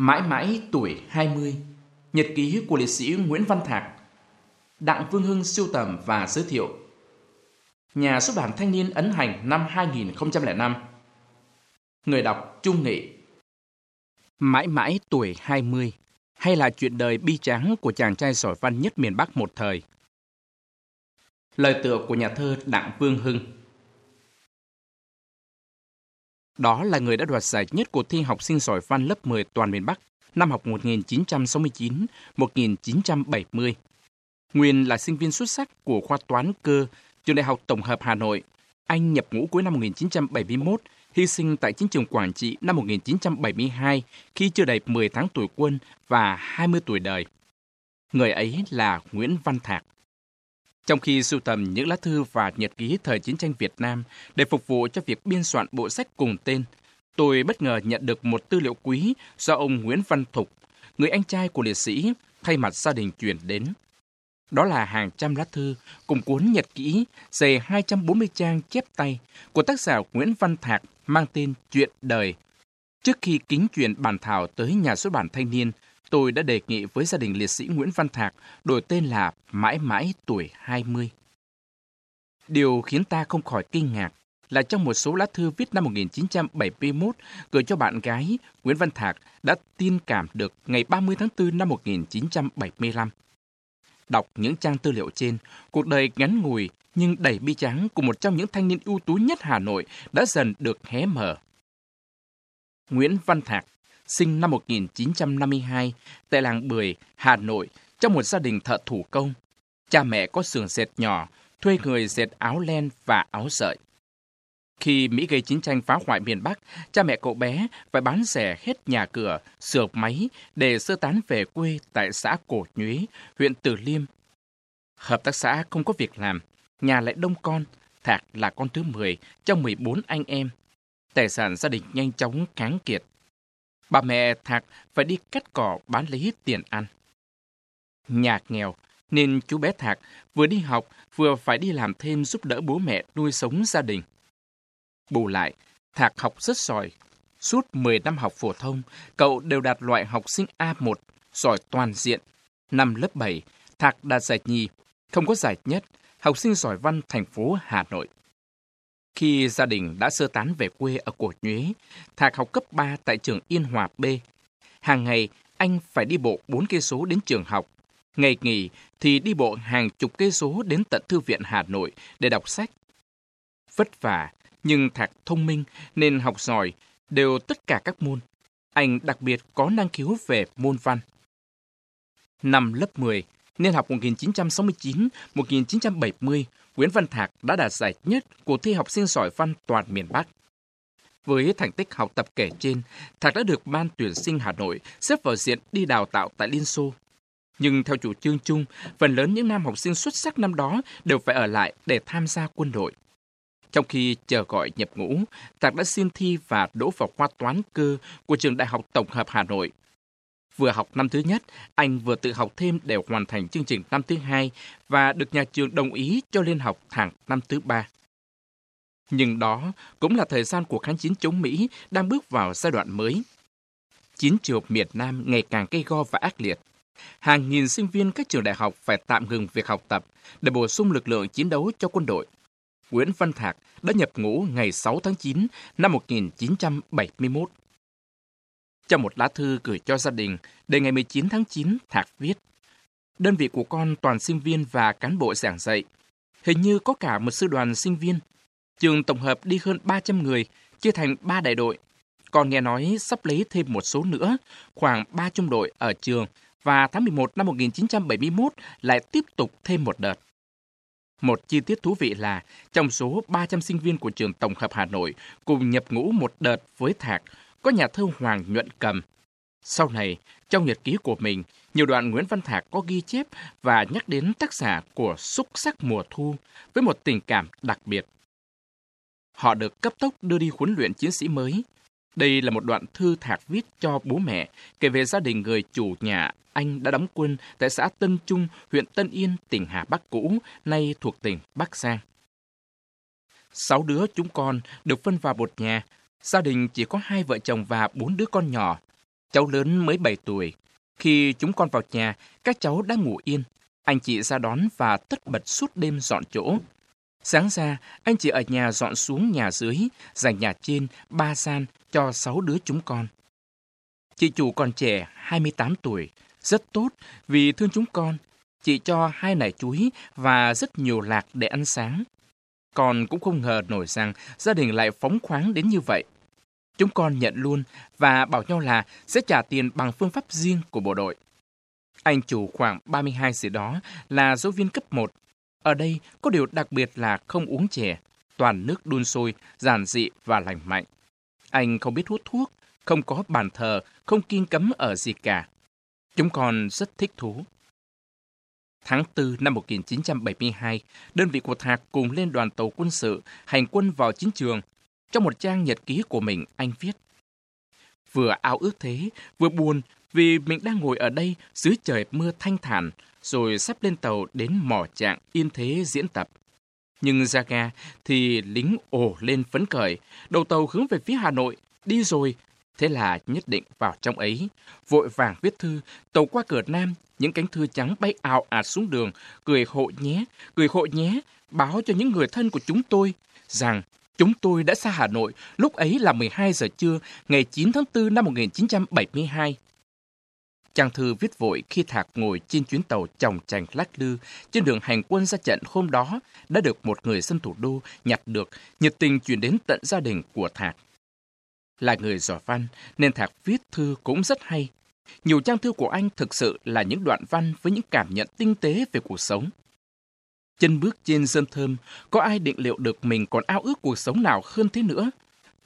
Mãi mãi tuổi 20 Nhật ký của liệt sĩ Nguyễn Văn Thạc, Đặng Vương Hưng siêu tầm và giới thiệu. Nhà xuất bản Thanh niên ấn hành năm 2005 Người đọc Trung Nghị Mãi mãi tuổi 20 hay là chuyện đời bi tráng của chàng trai giỏi văn nhất miền Bắc một thời. Lời tựa của nhà thơ Đặng Vương Hưng. Đó là người đã đoạt giải nhất cuộc thi học sinh giỏi văn lớp 10 toàn miền Bắc năm học 1969-1970. Nguyên là sinh viên xuất sắc của khoa toán cơ trường Đại học Tổng hợp Hà Nội. Anh nhập ngũ cuối năm 1971, hy sinh tại chiến trường Quảng Trị năm 1972 khi chưa đầy 10 tháng tuổi quân và 20 tuổi đời. Người ấy là Nguyễn Văn Thạc. Trong khi sưu tầm những lá thư và nhật ký thời chiến tranh Việt Nam để phục vụ cho việc biên soạn bộ sách cùng tên, tôi bất ngờ nhận được một tư liệu quý do ông Nguyễn Văn Thục, người anh trai của liệt sĩ, thay mặt gia đình chuyển đến. Đó là hàng trăm lá thư cùng cuốn nhật ký dày 240 trang chép tay của tác giả Nguyễn Văn Thạc mang tên Chuyện đời. Trước khi kính chuyển bản thảo tới nhà xuất bản Thanh niên, tôi đã đề nghị với gia đình liệt sĩ Nguyễn Văn Thạc đổi tên là Mãi mãi tuổi 20. Điều khiến ta không khỏi kinh ngạc là trong một số lá thư viết năm 1971 gửi cho bạn gái, Nguyễn Văn Thạc đã tin cảm được ngày 30 tháng 4 năm 1975. Đọc những trang tư liệu trên, cuộc đời ngắn ngủi nhưng đầy bi tráng của một trong những thanh niên ưu tú nhất Hà Nội đã dần được hé mở. Nguyễn Văn Thạc, sinh năm 1952 tại làng Bưởi, Hà Nội, trong một gia đình thợ thủ công. Cha mẹ có xưởng dệt nhỏ, thuê người dệt áo len và áo sợi. Khi Mỹ gây chiến tranh phá hoại miền Bắc, cha mẹ cậu bé phải bán rẻ hết nhà cửa, sửa máy để sơ tán về quê tại xã Cổ Nhuế, huyện Từ Liêm. Hợp tác xã không có việc làm, nhà lại đông con, Thạc là con thứ 10 trong 14 anh em. Tài sản gia đình nhanh chóng kháng kiệt. Bà mẹ Thạc phải đi cắt cỏ bán lấy tiền ăn. Nhà nghèo, nên chú bé Thạc vừa đi học vừa phải đi làm thêm giúp đỡ bố mẹ nuôi sống gia đình. Bù lại, Thạc học rất giỏi. Suốt 10 năm học phổ thông, cậu đều đạt loại học sinh A1, giỏi toàn diện. Năm lớp 7, Thạc đạt giải nhì, không có giải nhất, học sinh giỏi văn thành phố Hà Nội. Khi gia đình đã sơ tán về quê ở Cổ Nhuế, Thạc học cấp 3 tại trường Yên Hòa B. Hàng ngày, anh phải đi bộ 4 cây số đến trường học. Ngày nghỉ thì đi bộ hàng chục cây số đến tận thư viện Hà Nội để đọc sách. Vất vả, nhưng Thạc thông minh nên học giỏi đều tất cả các môn. Anh đặc biệt có năng khiếu về môn văn. Năm lớp 10, niên học 1969-1970, Nguyễn Văn Thạc đã đạt giải nhất của thi học sinh giỏi văn toàn miền Bắc. Với thành tích học tập kể trên, Thạc đã được Ban tuyển sinh Hà Nội xếp vào diện đi đào tạo tại Liên Xô. Nhưng theo chủ trương chung, phần lớn những nam học sinh xuất sắc năm đó đều phải ở lại để tham gia quân đội. Trong khi chờ gọi nhập ngũ, Thạc đã xin thi và đỗ vào khoa toán cơ của trường Đại học Tổng hợp Hà Nội. Vừa học năm thứ nhất, anh vừa tự học thêm để hoàn thành chương trình năm thứ hai và được nhà trường đồng ý cho lên học thẳng năm thứ ba. Nhưng đó cũng là thời gian cuộc kháng chiến chống Mỹ đang bước vào giai đoạn mới. Chiến trường miền Nam ngày càng gây go và ác liệt. Hàng nghìn sinh viên các trường đại học phải tạm ngừng việc học tập để bổ sung lực lượng chiến đấu cho quân đội. Nguyễn Văn Thạc đã nhập ngũ ngày 6 tháng 9 năm 1971. Trong một lá thư gửi cho gia đình, đề ngày 19 tháng 9, Thạc viết Đơn vị của con toàn sinh viên và cán bộ giảng dạy. Hình như có cả một sư đoàn sinh viên. Trường tổng hợp đi hơn 300 người, chia thành 3 đại đội. Còn nghe nói sắp lấy thêm một số nữa, khoảng 300 đội ở trường, và tháng 11 năm 1971 lại tiếp tục thêm một đợt. Một chi tiết thú vị là, trong số 300 sinh viên của trường Tổng hợp Hà Nội cùng nhập ngũ một đợt với Thạc, có nhà thơ Hoàng Nhuận Cầm. Sau này, trong nhật ký của mình, nhiều đoạn Nguyễn Văn Thạc có ghi chép và nhắc đến tác giả của Xúc sắc mùa thu với một tình cảm đặc biệt. Họ được cấp tốc đưa đi huấn luyện chiến sĩ mới. Đây là một đoạn thư Thạc viết cho bố mẹ kể về gia đình người chủ nhà anh đã đóng quân tại xã Tân Trung, huyện Tân Yên, tỉnh Hà Bắc cũ, nay thuộc tỉnh Bắc Giang. Sáu đứa chúng con được phân vào một nhà. Gia đình chỉ có hai vợ chồng và bốn đứa con nhỏ. Cháu lớn mới 7 tuổi. Khi chúng con vào nhà, các cháu đã ngủ yên. Anh chị ra đón và tất bật suốt đêm dọn chỗ. Sáng ra, anh chị ở nhà dọn xuống nhà dưới, dành nhà trên, ba gian cho sáu đứa chúng con. Chị chủ còn trẻ, 28 tuổi, rất tốt vì thương chúng con. Chị cho hai nải chuối và rất nhiều lạc để ăn sáng. Con cũng không ngờ nổi rằng gia đình lại phóng khoáng đến như vậy. Chúng con nhận luôn và bảo nhau là sẽ trả tiền bằng phương pháp riêng của bộ đội. Anh chủ khoảng 32 gì đó là giáo viên cấp 1. Ở đây có điều đặc biệt là không uống chè, toàn nước đun sôi, giản dị và lành mạnh. Anh không biết hút thuốc, không có bàn thờ, không kiên cấm ở gì cả. Chúng con rất thích thú. Tháng 4 năm 1972, đơn vị của Thạc cùng lên đoàn tàu quân sự hành quân vào chiến trường. Trong một trang nhật ký của mình, anh viết Vừa ao ước thế, vừa buồn vì mình đang ngồi ở đây dưới trời mưa thanh thản, rồi sắp lên tàu đến mỏ trạng yên thế diễn tập. Nhưng ra ga thì lính ồ lên phấn khởi, đầu tàu hướng về phía Hà Nội, đi rồi. Thế là nhất định vào trong ấy, vội vàng viết thư, tàu qua cửa Nam, những cánh thư trắng bay ảo ạt xuống đường, cười hộ nhé, cười hộ nhé, báo cho những người thân của chúng tôi rằng chúng tôi đã xa Hà Nội, lúc ấy là 12 giờ trưa, ngày 9 tháng 4 năm 1972. Trang thư viết vội khi Thạc ngồi trên chuyến tàu chồng chành lắc lư trên đường hành quân ra trận hôm đó đã được một người dân thủ đô nhặt được, nhiệt tình chuyển đến tận gia đình của Thạc. Là người giỏi văn nên Thạc viết thư cũng rất hay. Nhiều trang thư của anh thực sự là những đoạn văn với những cảm nhận tinh tế về cuộc sống. Chân bước trên dân thơm, có ai định liệu được mình còn ao ước cuộc sống nào hơn thế nữa?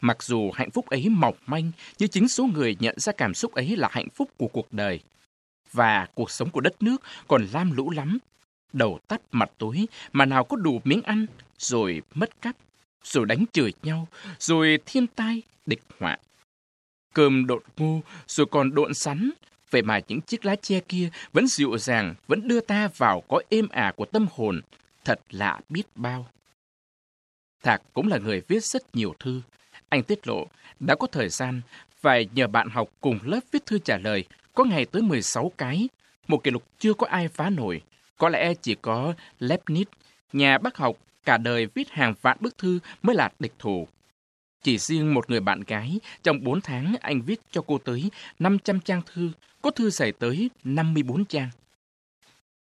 Mặc dù hạnh phúc ấy mỏng manh, nhưng chính số người nhận ra cảm xúc ấy là hạnh phúc của cuộc đời. Và cuộc sống của đất nước còn lam lũ lắm. Đầu tắt mặt tối mà nào có đủ miếng ăn, rồi mất cắp, rồi đánh chửi nhau, rồi thiên tai, địch họa. Cơm độn ngô, rồi còn độn sắn, vậy mà những chiếc lá che kia vẫn dịu dàng, vẫn đưa ta vào có êm ả của tâm hồn, thật lạ biết bao. Thạc cũng là người viết rất nhiều thư, anh tiết lộ đã có thời gian phải nhờ bạn học cùng lớp viết thư trả lời, có ngày tới 16 cái, một kỷ lục chưa có ai phá nổi. Có lẽ chỉ có Leibniz, nhà bác học, cả đời viết hàng vạn bức thư mới là địch thủ. Chỉ riêng một người bạn gái, trong 4 tháng anh viết cho cô tới 500 trang thư, có thư dày tới 54 trang.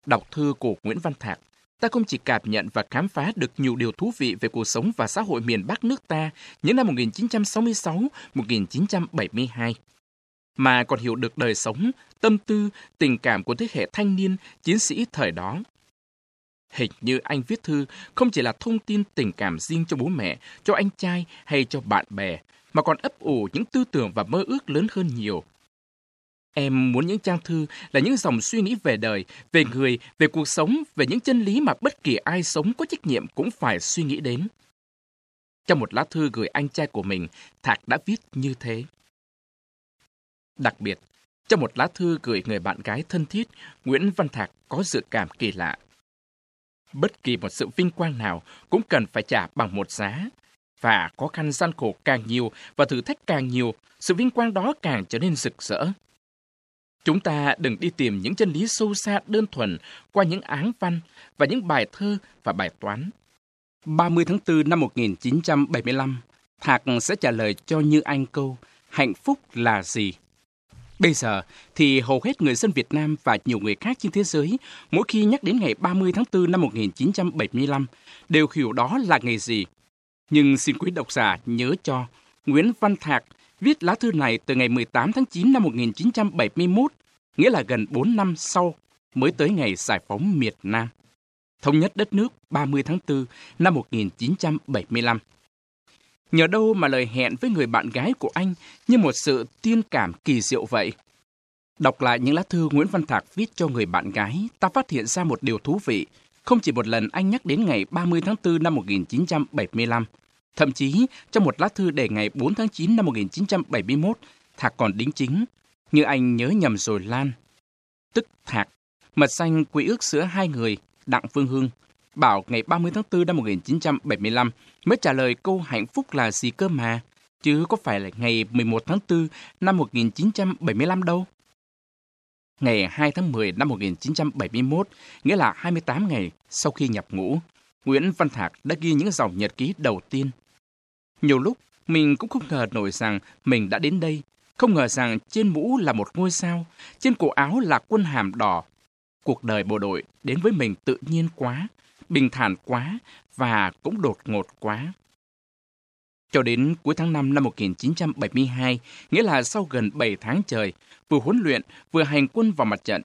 Đọc thư của Nguyễn Văn Thạc, ta không chỉ cảm nhận và khám phá được nhiều điều thú vị về cuộc sống và xã hội miền Bắc nước ta những năm 1966-1972, mà còn hiểu được đời sống, tâm tư, tình cảm của thế hệ thanh niên, chiến sĩ thời đó. Hình như anh viết thư không chỉ là thông tin tình cảm riêng cho bố mẹ, cho anh trai hay cho bạn bè, mà còn ấp ủ những tư tưởng và mơ ước lớn hơn nhiều Em muốn những trang thư là những dòng suy nghĩ về đời, về người, về cuộc sống, về những chân lý mà bất kỳ ai sống có trách nhiệm cũng phải suy nghĩ đến. Trong một lá thư gửi anh trai của mình, Thạc đã viết như thế. Đặc biệt, trong một lá thư gửi người bạn gái thân thiết, Nguyễn Văn Thạc có dự cảm kỳ lạ. Bất kỳ một sự vinh quang nào cũng cần phải trả bằng một giá. Và khó khăn gian khổ càng nhiều và thử thách càng nhiều, sự vinh quang đó càng trở nên rực rỡ. Chúng ta đừng đi tìm những chân lý sâu xa đơn thuần qua những áng văn và những bài thơ và bài toán. 30 tháng 4 năm 1975, Thạc sẽ trả lời cho Như Anh câu Hạnh phúc là gì? Bây giờ thì hầu hết người dân Việt Nam và nhiều người khác trên thế giới mỗi khi nhắc đến ngày 30 tháng 4 năm 1975 đều hiểu đó là ngày gì. Nhưng xin quý độc giả nhớ cho Nguyễn Văn Thạc viết lá thư này từ ngày 18 tháng 9 năm 1971, nghĩa là gần 4 năm sau mới tới ngày giải phóng miền Nam. Thống nhất đất nước 30 tháng 4 năm 1975. Nhờ đâu mà lời hẹn với người bạn gái của anh như một sự tiên cảm kỳ diệu vậy? Đọc lại những lá thư Nguyễn Văn Thạc viết cho người bạn gái, ta phát hiện ra một điều thú vị. Không chỉ một lần anh nhắc đến ngày 30 tháng 4 năm 1975, Thậm chí, trong một lá thư để ngày 4 tháng 9 năm 1971, Thạc còn đính chính, như anh nhớ nhầm rồi Lan. Tức Thạc, mật danh quy ước giữa hai người, Đặng Phương Hương, bảo ngày 30 tháng 4 năm 1975 mới trả lời câu hạnh phúc là gì cơ mà. chứ có phải là ngày 11 tháng 4 năm 1975 đâu. Ngày 2 tháng 10 năm 1971, nghĩa là 28 ngày sau khi nhập ngũ, Nguyễn Văn Thạc đã ghi những dòng nhật ký đầu tiên. Nhiều lúc, mình cũng không ngờ nổi rằng mình đã đến đây, không ngờ rằng trên mũ là một ngôi sao, trên cổ áo là quân hàm đỏ. Cuộc đời bộ đội đến với mình tự nhiên quá, bình thản quá và cũng đột ngột quá. Cho đến cuối tháng 5 năm 1972, nghĩa là sau gần 7 tháng trời, vừa huấn luyện, vừa hành quân vào mặt trận.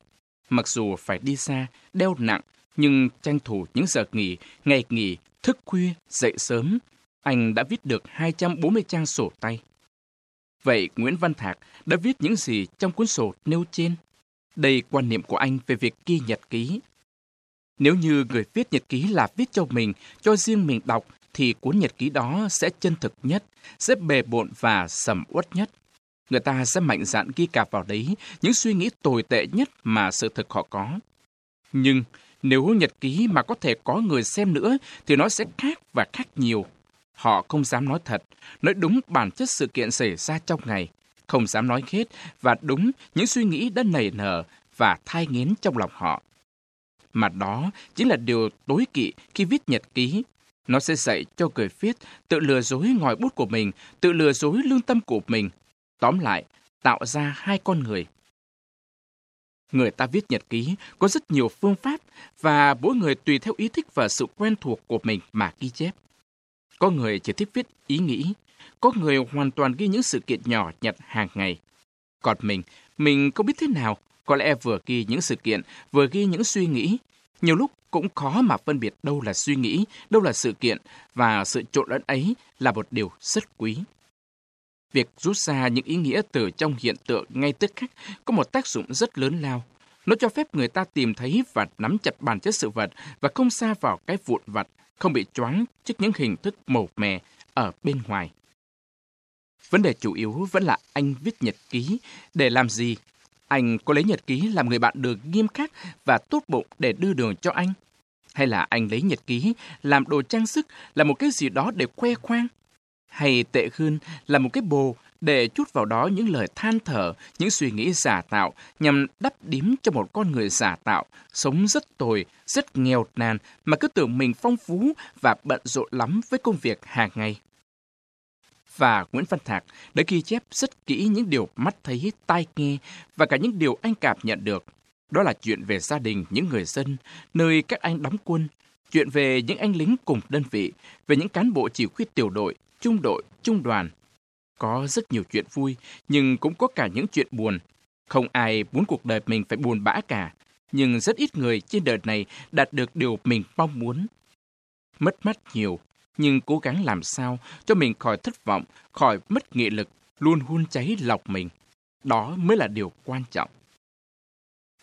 Mặc dù phải đi xa, đeo nặng, nhưng tranh thủ những giờ nghỉ, ngày nghỉ, thức khuya, dậy sớm, anh đã viết được 240 trang sổ tay. Vậy Nguyễn Văn Thạc đã viết những gì trong cuốn sổ nêu trên? Đây quan niệm của anh về việc ghi nhật ký. Nếu như người viết nhật ký là viết cho mình, cho riêng mình đọc, thì cuốn nhật ký đó sẽ chân thực nhất, sẽ bề bộn và sầm uất nhất. Người ta sẽ mạnh dạn ghi cạp vào đấy những suy nghĩ tồi tệ nhất mà sự thực họ có. Nhưng nếu nhật ký mà có thể có người xem nữa thì nó sẽ khác và khác nhiều. Họ không dám nói thật, nói đúng bản chất sự kiện xảy ra trong ngày, không dám nói hết và đúng những suy nghĩ đã nảy nở và thai nghiến trong lòng họ. Mà đó chính là điều tối kỵ khi viết nhật ký. Nó sẽ dạy cho người viết tự lừa dối ngòi bút của mình, tự lừa dối lương tâm của mình. Tóm lại, tạo ra hai con người. Người ta viết nhật ký có rất nhiều phương pháp và mỗi người tùy theo ý thích và sự quen thuộc của mình mà ghi chép. Có người chỉ thích viết ý nghĩ, có người hoàn toàn ghi những sự kiện nhỏ nhặt hàng ngày. Còn mình, mình không biết thế nào, có lẽ vừa ghi những sự kiện, vừa ghi những suy nghĩ. Nhiều lúc cũng khó mà phân biệt đâu là suy nghĩ, đâu là sự kiện, và sự trộn lẫn ấy là một điều rất quý. Việc rút ra những ý nghĩa từ trong hiện tượng ngay tức khắc có một tác dụng rất lớn lao. Nó cho phép người ta tìm thấy và nắm chặt bản chất sự vật và không xa vào cái vụn vặt, không bị choáng trước những hình thức màu mè ở bên ngoài. Vấn đề chủ yếu vẫn là anh viết nhật ký để làm gì? Anh có lấy nhật ký làm người bạn được nghiêm khắc và tốt bụng để đưa đường cho anh? Hay là anh lấy nhật ký làm đồ trang sức, là một cái gì đó để khoe khoang? Hay tệ hơn là một cái bồ để chút vào đó những lời than thở, những suy nghĩ giả tạo nhằm đắp đím cho một con người giả tạo, sống rất tồi, rất nghèo nàn mà cứ tưởng mình phong phú và bận rộn lắm với công việc hàng ngày. Và Nguyễn Văn Thạc đã ghi chép rất kỹ những điều mắt thấy, tai nghe và cả những điều anh cảm nhận được. Đó là chuyện về gia đình những người dân, nơi các anh đóng quân, chuyện về những anh lính cùng đơn vị, về những cán bộ chỉ huy tiểu đội, trung đội, trung đoàn, có rất nhiều chuyện vui, nhưng cũng có cả những chuyện buồn. Không ai muốn cuộc đời mình phải buồn bã cả, nhưng rất ít người trên đời này đạt được điều mình mong muốn. Mất mát nhiều, nhưng cố gắng làm sao cho mình khỏi thất vọng, khỏi mất nghị lực, luôn hun cháy lọc mình. Đó mới là điều quan trọng.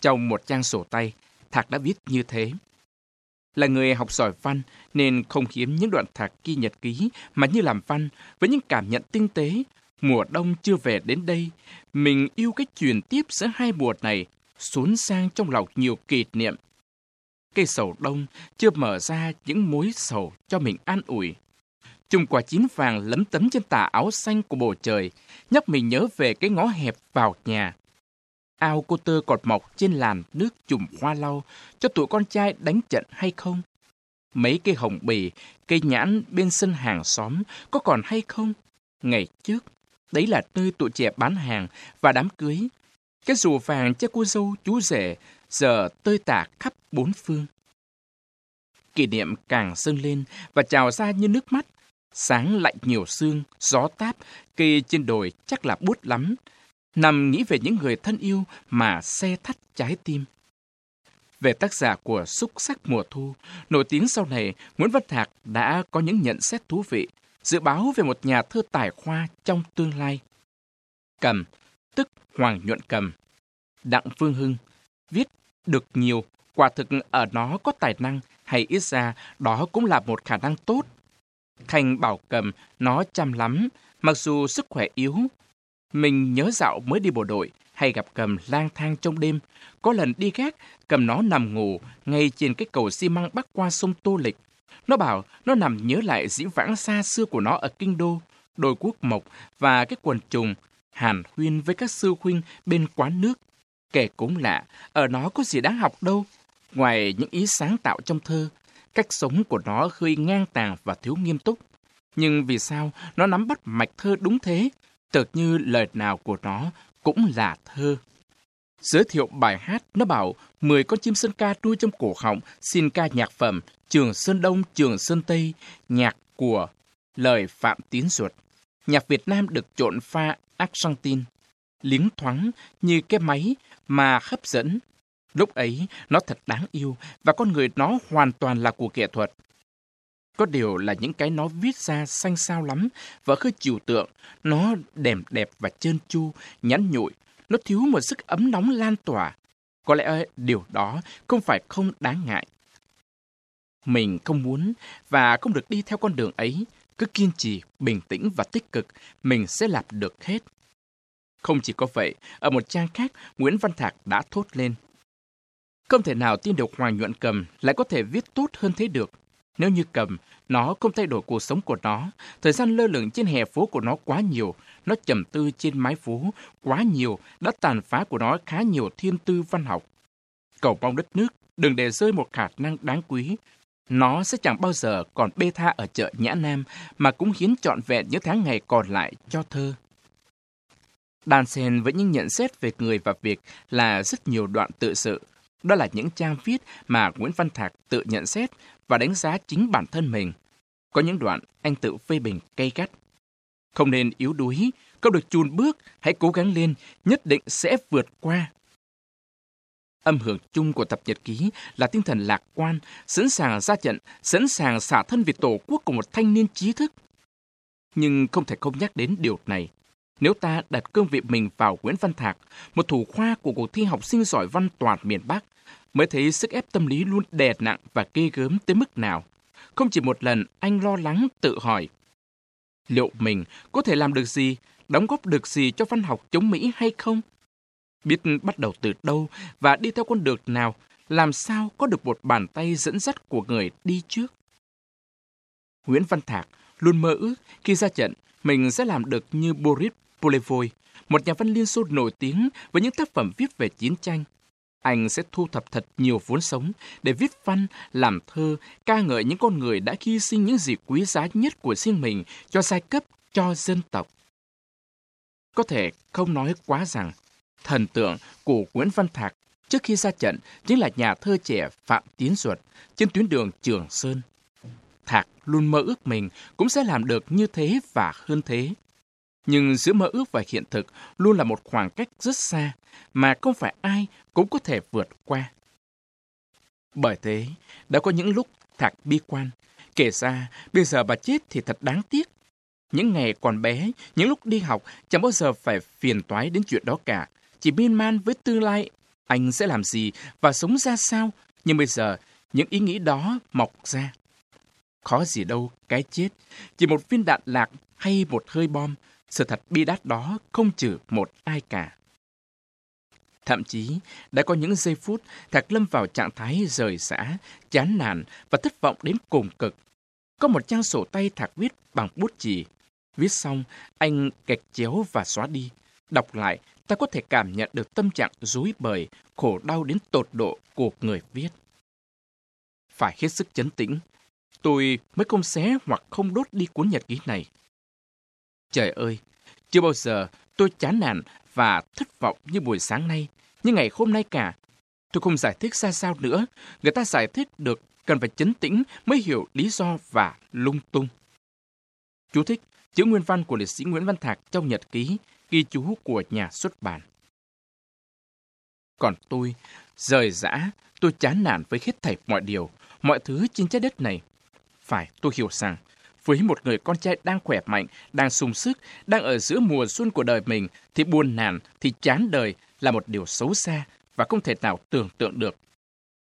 Trong một trang sổ tay, Thạc đã viết như thế. Là người học giỏi văn nên không hiếm những đoạn thạc ghi nhật ký mà như làm văn với những cảm nhận tinh tế. Mùa đông chưa về đến đây, mình yêu cách truyền tiếp giữa hai mùa này, xuống sang trong lòng nhiều kỷ niệm. Cây sầu đông chưa mở ra những mối sầu cho mình an ủi. Chùm quả chín vàng lấm tấm trên tà áo xanh của bầu trời, nhắc mình nhớ về cái ngõ hẹp vào nhà ao cô tơ còn mọc trên làn nước chùm hoa lau cho tụi con trai đánh trận hay không? Mấy cây hồng bì, cây nhãn bên sân hàng xóm có còn hay không? Ngày trước, đấy là nơi tụi trẻ bán hàng và đám cưới. Cái rùa vàng cho cô dâu chú rể giờ tơi tả khắp bốn phương. Kỷ niệm càng dâng lên và trào ra như nước mắt. Sáng lạnh nhiều sương, gió táp, cây trên đồi chắc là bút lắm, nằm nghĩ về những người thân yêu mà xe thắt trái tim. Về tác giả của Xúc sắc mùa thu, nổi tiếng sau này, Nguyễn Văn Thạc đã có những nhận xét thú vị, dự báo về một nhà thơ tài khoa trong tương lai. Cầm, tức Hoàng Nhuận Cầm, Đặng Phương Hưng, viết được nhiều, quả thực ở nó có tài năng, hay ít ra đó cũng là một khả năng tốt. Thành bảo cầm nó chăm lắm, mặc dù sức khỏe yếu, mình nhớ dạo mới đi bộ đội, hay gặp cầm lang thang trong đêm. Có lần đi gác, cầm nó nằm ngủ ngay trên cái cầu xi măng bắc qua sông Tô Lịch. Nó bảo nó nằm nhớ lại dĩ vãng xa xưa của nó ở Kinh Đô. đôi quốc mộc và cái quần trùng, hàn huyên với các sư huynh bên quán nước. Kể cũng lạ, ở nó có gì đáng học đâu. Ngoài những ý sáng tạo trong thơ, cách sống của nó hơi ngang tàng và thiếu nghiêm túc. Nhưng vì sao nó nắm bắt mạch thơ đúng thế? Tựa như lời nào của nó cũng là thơ. Giới thiệu bài hát, nó bảo 10 con chim sơn ca đuôi trong cổ họng xin ca nhạc phẩm Trường Sơn Đông, Trường Sơn Tây, nhạc của lời Phạm Tiến Duật. Nhạc Việt Nam được trộn pha Argentine, liếng thoáng như cái máy mà hấp dẫn. Lúc ấy, nó thật đáng yêu và con người nó hoàn toàn là của nghệ thuật. Có điều là những cái nó viết ra xanh xao lắm và khơi chiều tượng, nó đẹp đẹp và trơn chu, nhắn nhụi, nó thiếu một sức ấm nóng lan tỏa. Có lẽ điều đó không phải không đáng ngại. Mình không muốn và không được đi theo con đường ấy, cứ kiên trì, bình tĩnh và tích cực, mình sẽ làm được hết. Không chỉ có vậy, ở một trang khác, Nguyễn Văn Thạc đã thốt lên. Không thể nào tin được Hoàng Nhuận Cầm lại có thể viết tốt hơn thế được. Nếu như cầm, nó không thay đổi cuộc sống của nó, thời gian lơ lửng trên hè phố của nó quá nhiều, nó trầm tư trên mái phố quá nhiều, đã tàn phá của nó khá nhiều thiên tư văn học. Cầu mong đất nước, đừng để rơi một khả năng đáng quý. Nó sẽ chẳng bao giờ còn bê tha ở chợ Nhã Nam, mà cũng hiến trọn vẹn những tháng ngày còn lại cho thơ đan xen với những nhận xét về người và việc là rất nhiều đoạn tự sự. Đó là những trang viết mà Nguyễn Văn Thạc tự nhận xét và đánh giá chính bản thân mình. Có những đoạn anh tự phê bình cay gắt. Không nên yếu đuối, không được chùn bước, hãy cố gắng lên, nhất định sẽ vượt qua. Âm hưởng chung của tập nhật ký là tinh thần lạc quan, sẵn sàng ra trận, sẵn sàng xả thân vì tổ quốc của một thanh niên trí thức. Nhưng không thể không nhắc đến điều này. Nếu ta đặt cương vị mình vào Nguyễn Văn Thạc, một thủ khoa của cuộc thi học sinh giỏi văn toàn miền Bắc, mới thấy sức ép tâm lý luôn đè nặng và ghê gớm tới mức nào. Không chỉ một lần anh lo lắng tự hỏi, liệu mình có thể làm được gì, đóng góp được gì cho văn học chống Mỹ hay không? Biết bắt đầu từ đâu và đi theo con đường nào, làm sao có được một bàn tay dẫn dắt của người đi trước? Nguyễn Văn Thạc luôn mơ ước khi ra trận mình sẽ làm được như Boris Polevoy, một nhà văn Liên Xô nổi tiếng với những tác phẩm viết về chiến tranh, anh sẽ thu thập thật nhiều vốn sống để viết văn, làm thơ, ca ngợi những con người đã hy sinh những gì quý giá nhất của riêng mình cho giai cấp, cho dân tộc. Có thể không nói quá rằng, thần tượng của Nguyễn Văn Thạc trước khi ra trận chính là nhà thơ trẻ Phạm Tiến Duật trên tuyến đường Trường Sơn. Thạc luôn mơ ước mình cũng sẽ làm được như thế và hơn thế. Nhưng giữa mơ ước và hiện thực luôn là một khoảng cách rất xa mà không phải ai cũng có thể vượt qua. Bởi thế, đã có những lúc Thạc bi quan. Kể ra, bây giờ bà chết thì thật đáng tiếc. Những ngày còn bé, những lúc đi học, chẳng bao giờ phải phiền toái đến chuyện đó cả. Chỉ miên man với tương lai, anh sẽ làm gì và sống ra sao. Nhưng bây giờ, những ý nghĩ đó mọc ra. Khó gì đâu, cái chết. Chỉ một viên đạn lạc hay một hơi bom, sự thật bi đát đó không trừ một ai cả. Thậm chí, đã có những giây phút Thạc lâm vào trạng thái rời xã, chán nản và thất vọng đến cùng cực. Có một trang sổ tay Thạc viết bằng bút chì. Viết xong, anh kẹt chéo và xóa đi. Đọc lại, ta có thể cảm nhận được tâm trạng rối bời, khổ đau đến tột độ của người viết. Phải hết sức chấn tĩnh, tôi mới không xé hoặc không đốt đi cuốn nhật ký này. Trời ơi, chưa bao giờ tôi chán nản và thất vọng như buổi sáng nay, như ngày hôm nay cả. Tôi không giải thích ra sao nữa. Người ta giải thích được cần phải chấn tĩnh mới hiểu lý do và lung tung. Chú thích chữ nguyên văn của liệt sĩ Nguyễn Văn Thạc trong nhật ký, ghi chú của nhà xuất bản. Còn tôi, rời rã, tôi chán nản với hết thảy mọi điều, mọi thứ trên trái đất này. Phải, tôi hiểu rằng, với một người con trai đang khỏe mạnh, đang sung sức, đang ở giữa mùa xuân của đời mình, thì buồn nản, thì chán đời là một điều xấu xa và không thể nào tưởng tượng được.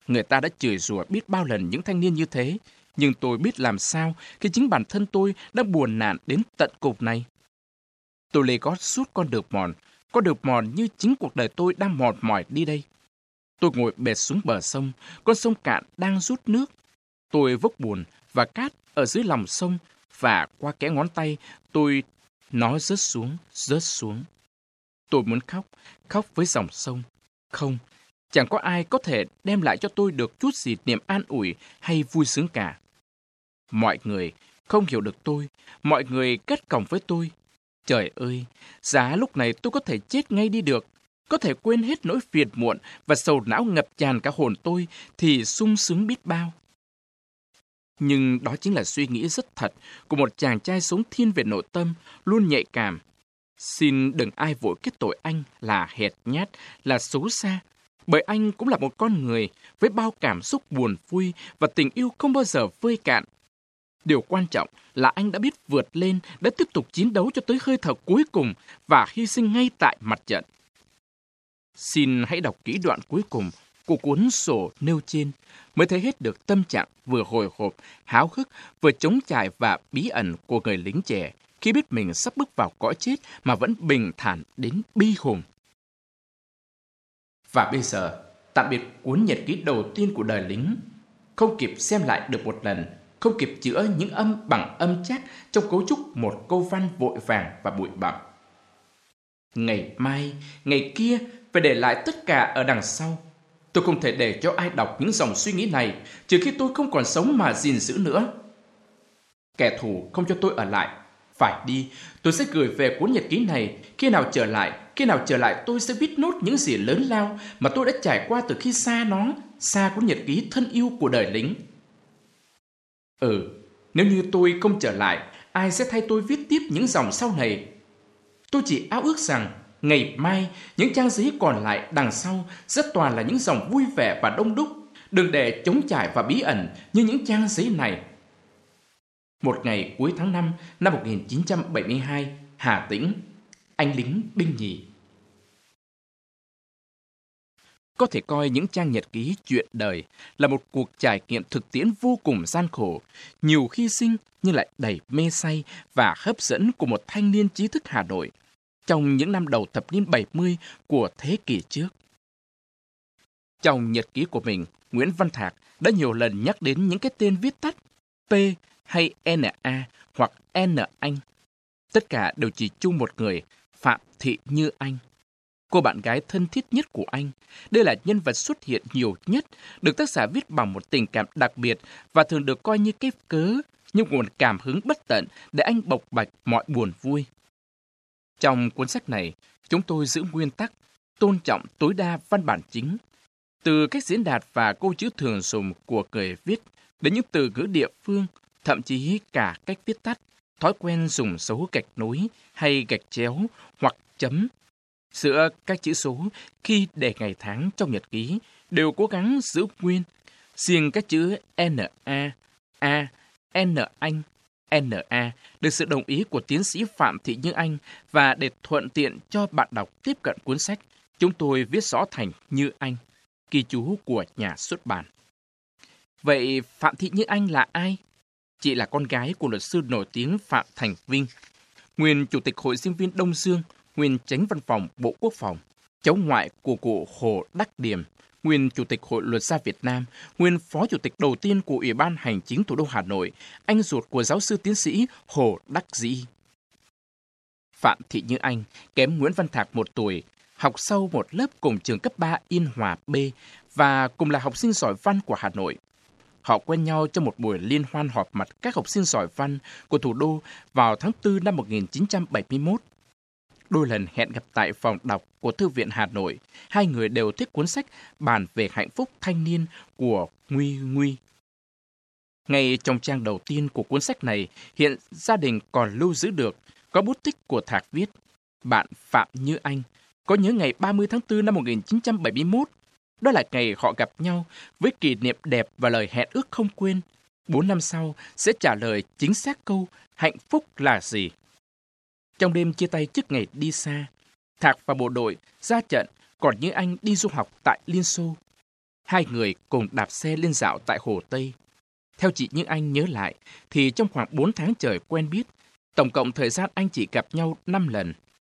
Người ta đã chửi rủa biết bao lần những thanh niên như thế, nhưng tôi biết làm sao khi chính bản thân tôi đang buồn nản đến tận cục này. Tôi lê gót suốt con đường mòn, con đường mòn như chính cuộc đời tôi đang mòn mỏi đi đây. Tôi ngồi bệt xuống bờ sông, con sông cạn đang rút nước. Tôi vốc buồn và cát ở dưới lòng sông và qua kẽ ngón tay tôi Nó rớt xuống, rớt xuống. Tôi muốn khóc, khóc với dòng sông. Không, chẳng có ai có thể đem lại cho tôi được chút gì niềm an ủi hay vui sướng cả. Mọi người không hiểu được tôi, mọi người kết cổng với tôi. Trời ơi, giá lúc này tôi có thể chết ngay đi được, có thể quên hết nỗi phiền muộn và sầu não ngập tràn cả hồn tôi thì sung sướng biết bao. Nhưng đó chính là suy nghĩ rất thật của một chàng trai sống thiên về nội tâm, luôn nhạy cảm. Xin đừng ai vội kết tội anh là hẹt nhát, là xấu xa, bởi anh cũng là một con người với bao cảm xúc buồn vui và tình yêu không bao giờ vơi cạn. Điều quan trọng là anh đã biết vượt lên, đã tiếp tục chiến đấu cho tới hơi thở cuối cùng và hy sinh ngay tại mặt trận. Xin hãy đọc kỹ đoạn cuối cùng của cuốn sổ nêu trên mới thấy hết được tâm trạng vừa hồi hộp, háo hức, vừa chống chài và bí ẩn của người lính trẻ khi biết mình sắp bước vào cõi chết mà vẫn bình thản đến bi hùng. Và bây giờ, tạm biệt cuốn nhật ký đầu tiên của đời lính. Không kịp xem lại được một lần, không kịp chữa những âm bằng âm chắc trong cấu trúc một câu văn vội vàng và bụi bặm. Ngày mai, ngày kia phải để lại tất cả ở đằng sau. Tôi không thể để cho ai đọc những dòng suy nghĩ này trừ khi tôi không còn sống mà gìn giữ nữa. Kẻ thù không cho tôi ở lại. Phải đi, tôi sẽ gửi về cuốn nhật ký này. Khi nào trở lại, khi nào trở lại tôi sẽ viết nốt những gì lớn lao mà tôi đã trải qua từ khi xa nó, xa cuốn nhật ký thân yêu của đời lính. Ừ, nếu như tôi không trở lại, ai sẽ thay tôi viết tiếp những dòng sau này? Tôi chỉ ao ước rằng ngày mai những trang giấy còn lại đằng sau rất toàn là những dòng vui vẻ và đông đúc, đừng để chống trải và bí ẩn như những trang giấy này. Một ngày cuối tháng 5 năm 1972, Hà Tĩnh, anh lính binh nhì. Có thể coi những trang nhật ký chuyện đời là một cuộc trải nghiệm thực tiễn vô cùng gian khổ, nhiều hy sinh nhưng lại đầy mê say và hấp dẫn của một thanh niên trí thức Hà Nội trong những năm đầu thập niên 70 của thế kỷ trước. Trong nhật ký của mình, Nguyễn Văn Thạc đã nhiều lần nhắc đến những cái tên viết tắt P hay NA hoặc N Anh. Tất cả đều chỉ chung một người, Phạm Thị Như Anh. Cô bạn gái thân thiết nhất của anh. Đây là nhân vật xuất hiện nhiều nhất, được tác giả viết bằng một tình cảm đặc biệt và thường được coi như cái cớ, như nguồn cảm hứng bất tận để anh bộc bạch mọi buồn vui. Trong cuốn sách này, chúng tôi giữ nguyên tắc tôn trọng tối đa văn bản chính. Từ cách diễn đạt và câu chữ thường dùng của người viết đến những từ ngữ địa phương, thậm chí cả cách viết tắt, thói quen dùng dấu gạch nối hay gạch chéo hoặc chấm giữa các chữ số khi để ngày tháng trong nhật ký đều cố gắng giữ nguyên. Riêng các chữ NA, A, N Anh, NA được sự đồng ý của tiến sĩ Phạm Thị Như Anh và để thuận tiện cho bạn đọc tiếp cận cuốn sách, chúng tôi viết rõ thành Như Anh, ghi chú của nhà xuất bản. Vậy Phạm Thị Như Anh là ai? Chị là con gái của luật sư nổi tiếng Phạm Thành Vinh, nguyên Chủ tịch Hội sinh viên Đông Dương, nguyên Tránh Văn phòng Bộ Quốc phòng, cháu ngoại của cụ Hồ Đắc Điểm, nguyên Chủ tịch Hội Luật gia Việt Nam, nguyên Phó Chủ tịch đầu tiên của Ủy ban Hành chính thủ đô Hà Nội, anh ruột của giáo sư tiến sĩ Hồ Đắc Dĩ. Phạm Thị Như Anh kém Nguyễn Văn Thạc một tuổi, học sâu một lớp cùng trường cấp 3 Yên Hòa B và cùng là học sinh giỏi văn của Hà Nội. Họ quen nhau trong một buổi liên hoan họp mặt các học sinh giỏi văn của thủ đô vào tháng 4 năm 1971 đôi lần hẹn gặp tại phòng đọc của Thư viện Hà Nội. Hai người đều thích cuốn sách bàn về hạnh phúc thanh niên của Nguy Nguy. Ngay trong trang đầu tiên của cuốn sách này, hiện gia đình còn lưu giữ được có bút tích của Thạc viết. Bạn Phạm Như Anh có nhớ ngày 30 tháng 4 năm 1971. Đó là ngày họ gặp nhau với kỷ niệm đẹp và lời hẹn ước không quên. Bốn năm sau sẽ trả lời chính xác câu hạnh phúc là gì. Trong đêm chia tay trước ngày đi xa, Thạc và bộ đội ra trận còn như anh đi du học tại Liên Xô. Hai người cùng đạp xe lên dạo tại Hồ Tây. Theo chị Như Anh nhớ lại, thì trong khoảng 4 tháng trời quen biết, tổng cộng thời gian anh chỉ gặp nhau 5 lần,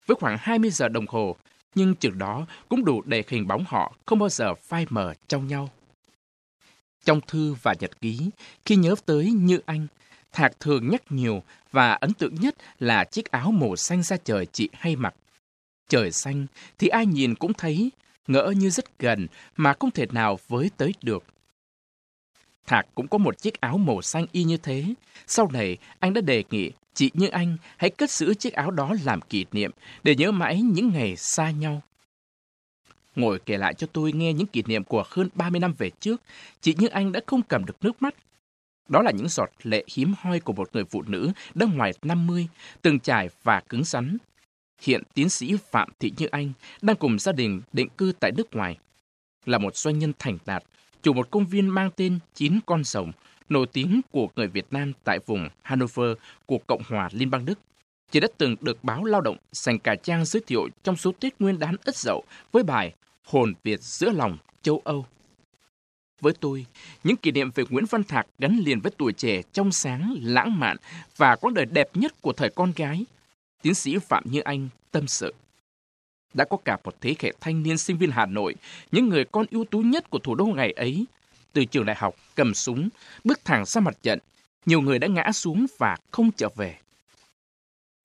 với khoảng 20 giờ đồng hồ, nhưng chừng đó cũng đủ để hình bóng họ không bao giờ phai mờ trong nhau. Trong thư và nhật ký, khi nhớ tới Như Anh, Thạc thường nhắc nhiều và ấn tượng nhất là chiếc áo màu xanh da trời chị hay mặc. Trời xanh thì ai nhìn cũng thấy, ngỡ như rất gần mà không thể nào với tới được. Thạc cũng có một chiếc áo màu xanh y như thế. Sau này, anh đã đề nghị chị như anh hãy cất giữ chiếc áo đó làm kỷ niệm để nhớ mãi những ngày xa nhau. Ngồi kể lại cho tôi nghe những kỷ niệm của hơn 30 năm về trước, chị như anh đã không cầm được nước mắt. Đó là những giọt lệ hiếm hoi của một người phụ nữ đã ngoài 50, từng trải và cứng rắn. Hiện tiến sĩ Phạm Thị Như Anh đang cùng gia đình định cư tại nước ngoài. Là một doanh nhân thành đạt, chủ một công viên mang tên Chín Con Rồng, nổi tiếng của người Việt Nam tại vùng Hanover của Cộng hòa Liên bang Đức. Chị đã từng được báo Lao động dành cả trang giới thiệu trong số Tết Nguyên đán Ất Dậu với bài Hồn Việt giữa lòng châu Âu. Với tôi, những kỷ niệm về Nguyễn Văn Thạc gắn liền với tuổi trẻ trong sáng, lãng mạn và quãng đời đẹp nhất của thời con gái. Tiến sĩ Phạm Như Anh tâm sự. Đã có cả một thế hệ thanh niên sinh viên Hà Nội, những người con ưu tú nhất của thủ đô ngày ấy, từ trường đại học cầm súng, bước thẳng ra mặt trận, nhiều người đã ngã xuống và không trở về.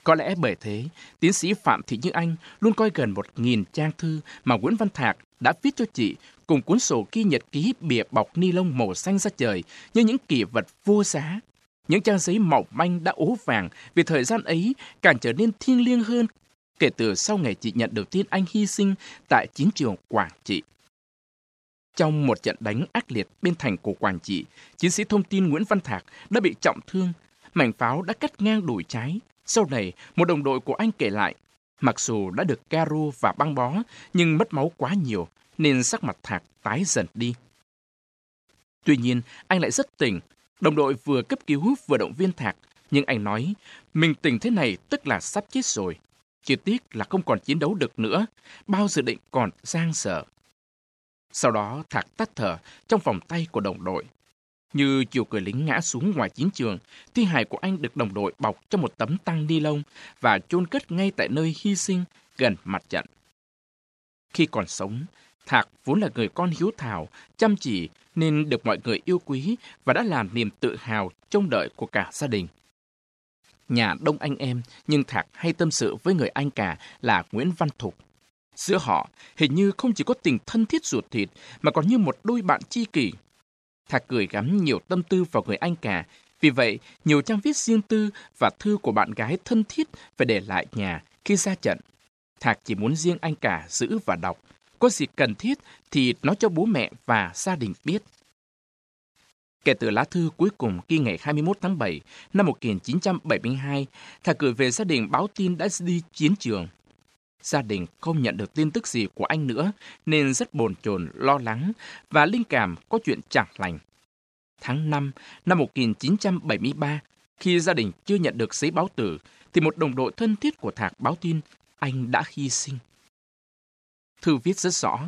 Có lẽ bởi thế, tiến sĩ Phạm Thị Như Anh luôn coi gần một nghìn trang thư mà Nguyễn Văn Thạc đã viết cho chị cùng cuốn sổ ghi nhật ký bìa bọc ni lông màu xanh ra trời như những kỷ vật vô giá. Những trang giấy mỏng manh đã ố vàng vì thời gian ấy càng trở nên thiêng liêng hơn kể từ sau ngày chị nhận được tin anh hy sinh tại chiến trường Quảng Trị. Trong một trận đánh ác liệt bên thành của Quảng Trị, chiến sĩ thông tin Nguyễn Văn Thạc đã bị trọng thương, mảnh pháo đã cắt ngang đùi trái. Sau này, một đồng đội của anh kể lại, mặc dù đã được caro và băng bó, nhưng mất máu quá nhiều, nên sắc mặt Thạc tái dần đi. Tuy nhiên, anh lại rất tỉnh. Đồng đội vừa cấp cứu vừa động viên Thạc, nhưng anh nói, mình tỉnh thế này tức là sắp chết rồi. Chỉ tiếc là không còn chiến đấu được nữa, bao dự định còn giang sợ. Sau đó Thạc tắt thở trong vòng tay của đồng đội. Như chiều cười lính ngã xuống ngoài chiến trường, thi hài của anh được đồng đội bọc trong một tấm tăng ni lông và chôn cất ngay tại nơi hy sinh gần mặt trận. Khi còn sống, Thạc vốn là người con hiếu thảo, chăm chỉ nên được mọi người yêu quý và đã làm niềm tự hào trông đợi của cả gia đình. Nhà đông anh em, nhưng Thạc hay tâm sự với người anh cả là Nguyễn Văn Thục. Giữa họ, hình như không chỉ có tình thân thiết ruột thịt, mà còn như một đôi bạn tri kỷ. Thạc gửi gắm nhiều tâm tư vào người anh cả, vì vậy nhiều trang viết riêng tư và thư của bạn gái thân thiết phải để lại nhà khi ra trận. Thạc chỉ muốn riêng anh cả giữ và đọc, có gì cần thiết thì nói cho bố mẹ và gia đình biết. Kể từ lá thư cuối cùng ghi ngày 21 tháng 7 năm 1972, Thạc gửi về gia đình báo tin đã đi chiến trường. Gia đình không nhận được tin tức gì của anh nữa nên rất bồn chồn lo lắng và linh cảm có chuyện chẳng lành. Tháng 5 năm 1973, khi gia đình chưa nhận được giấy báo tử, thì một đồng đội thân thiết của Thạc báo tin anh đã hy sinh. Thư viết rất rõ,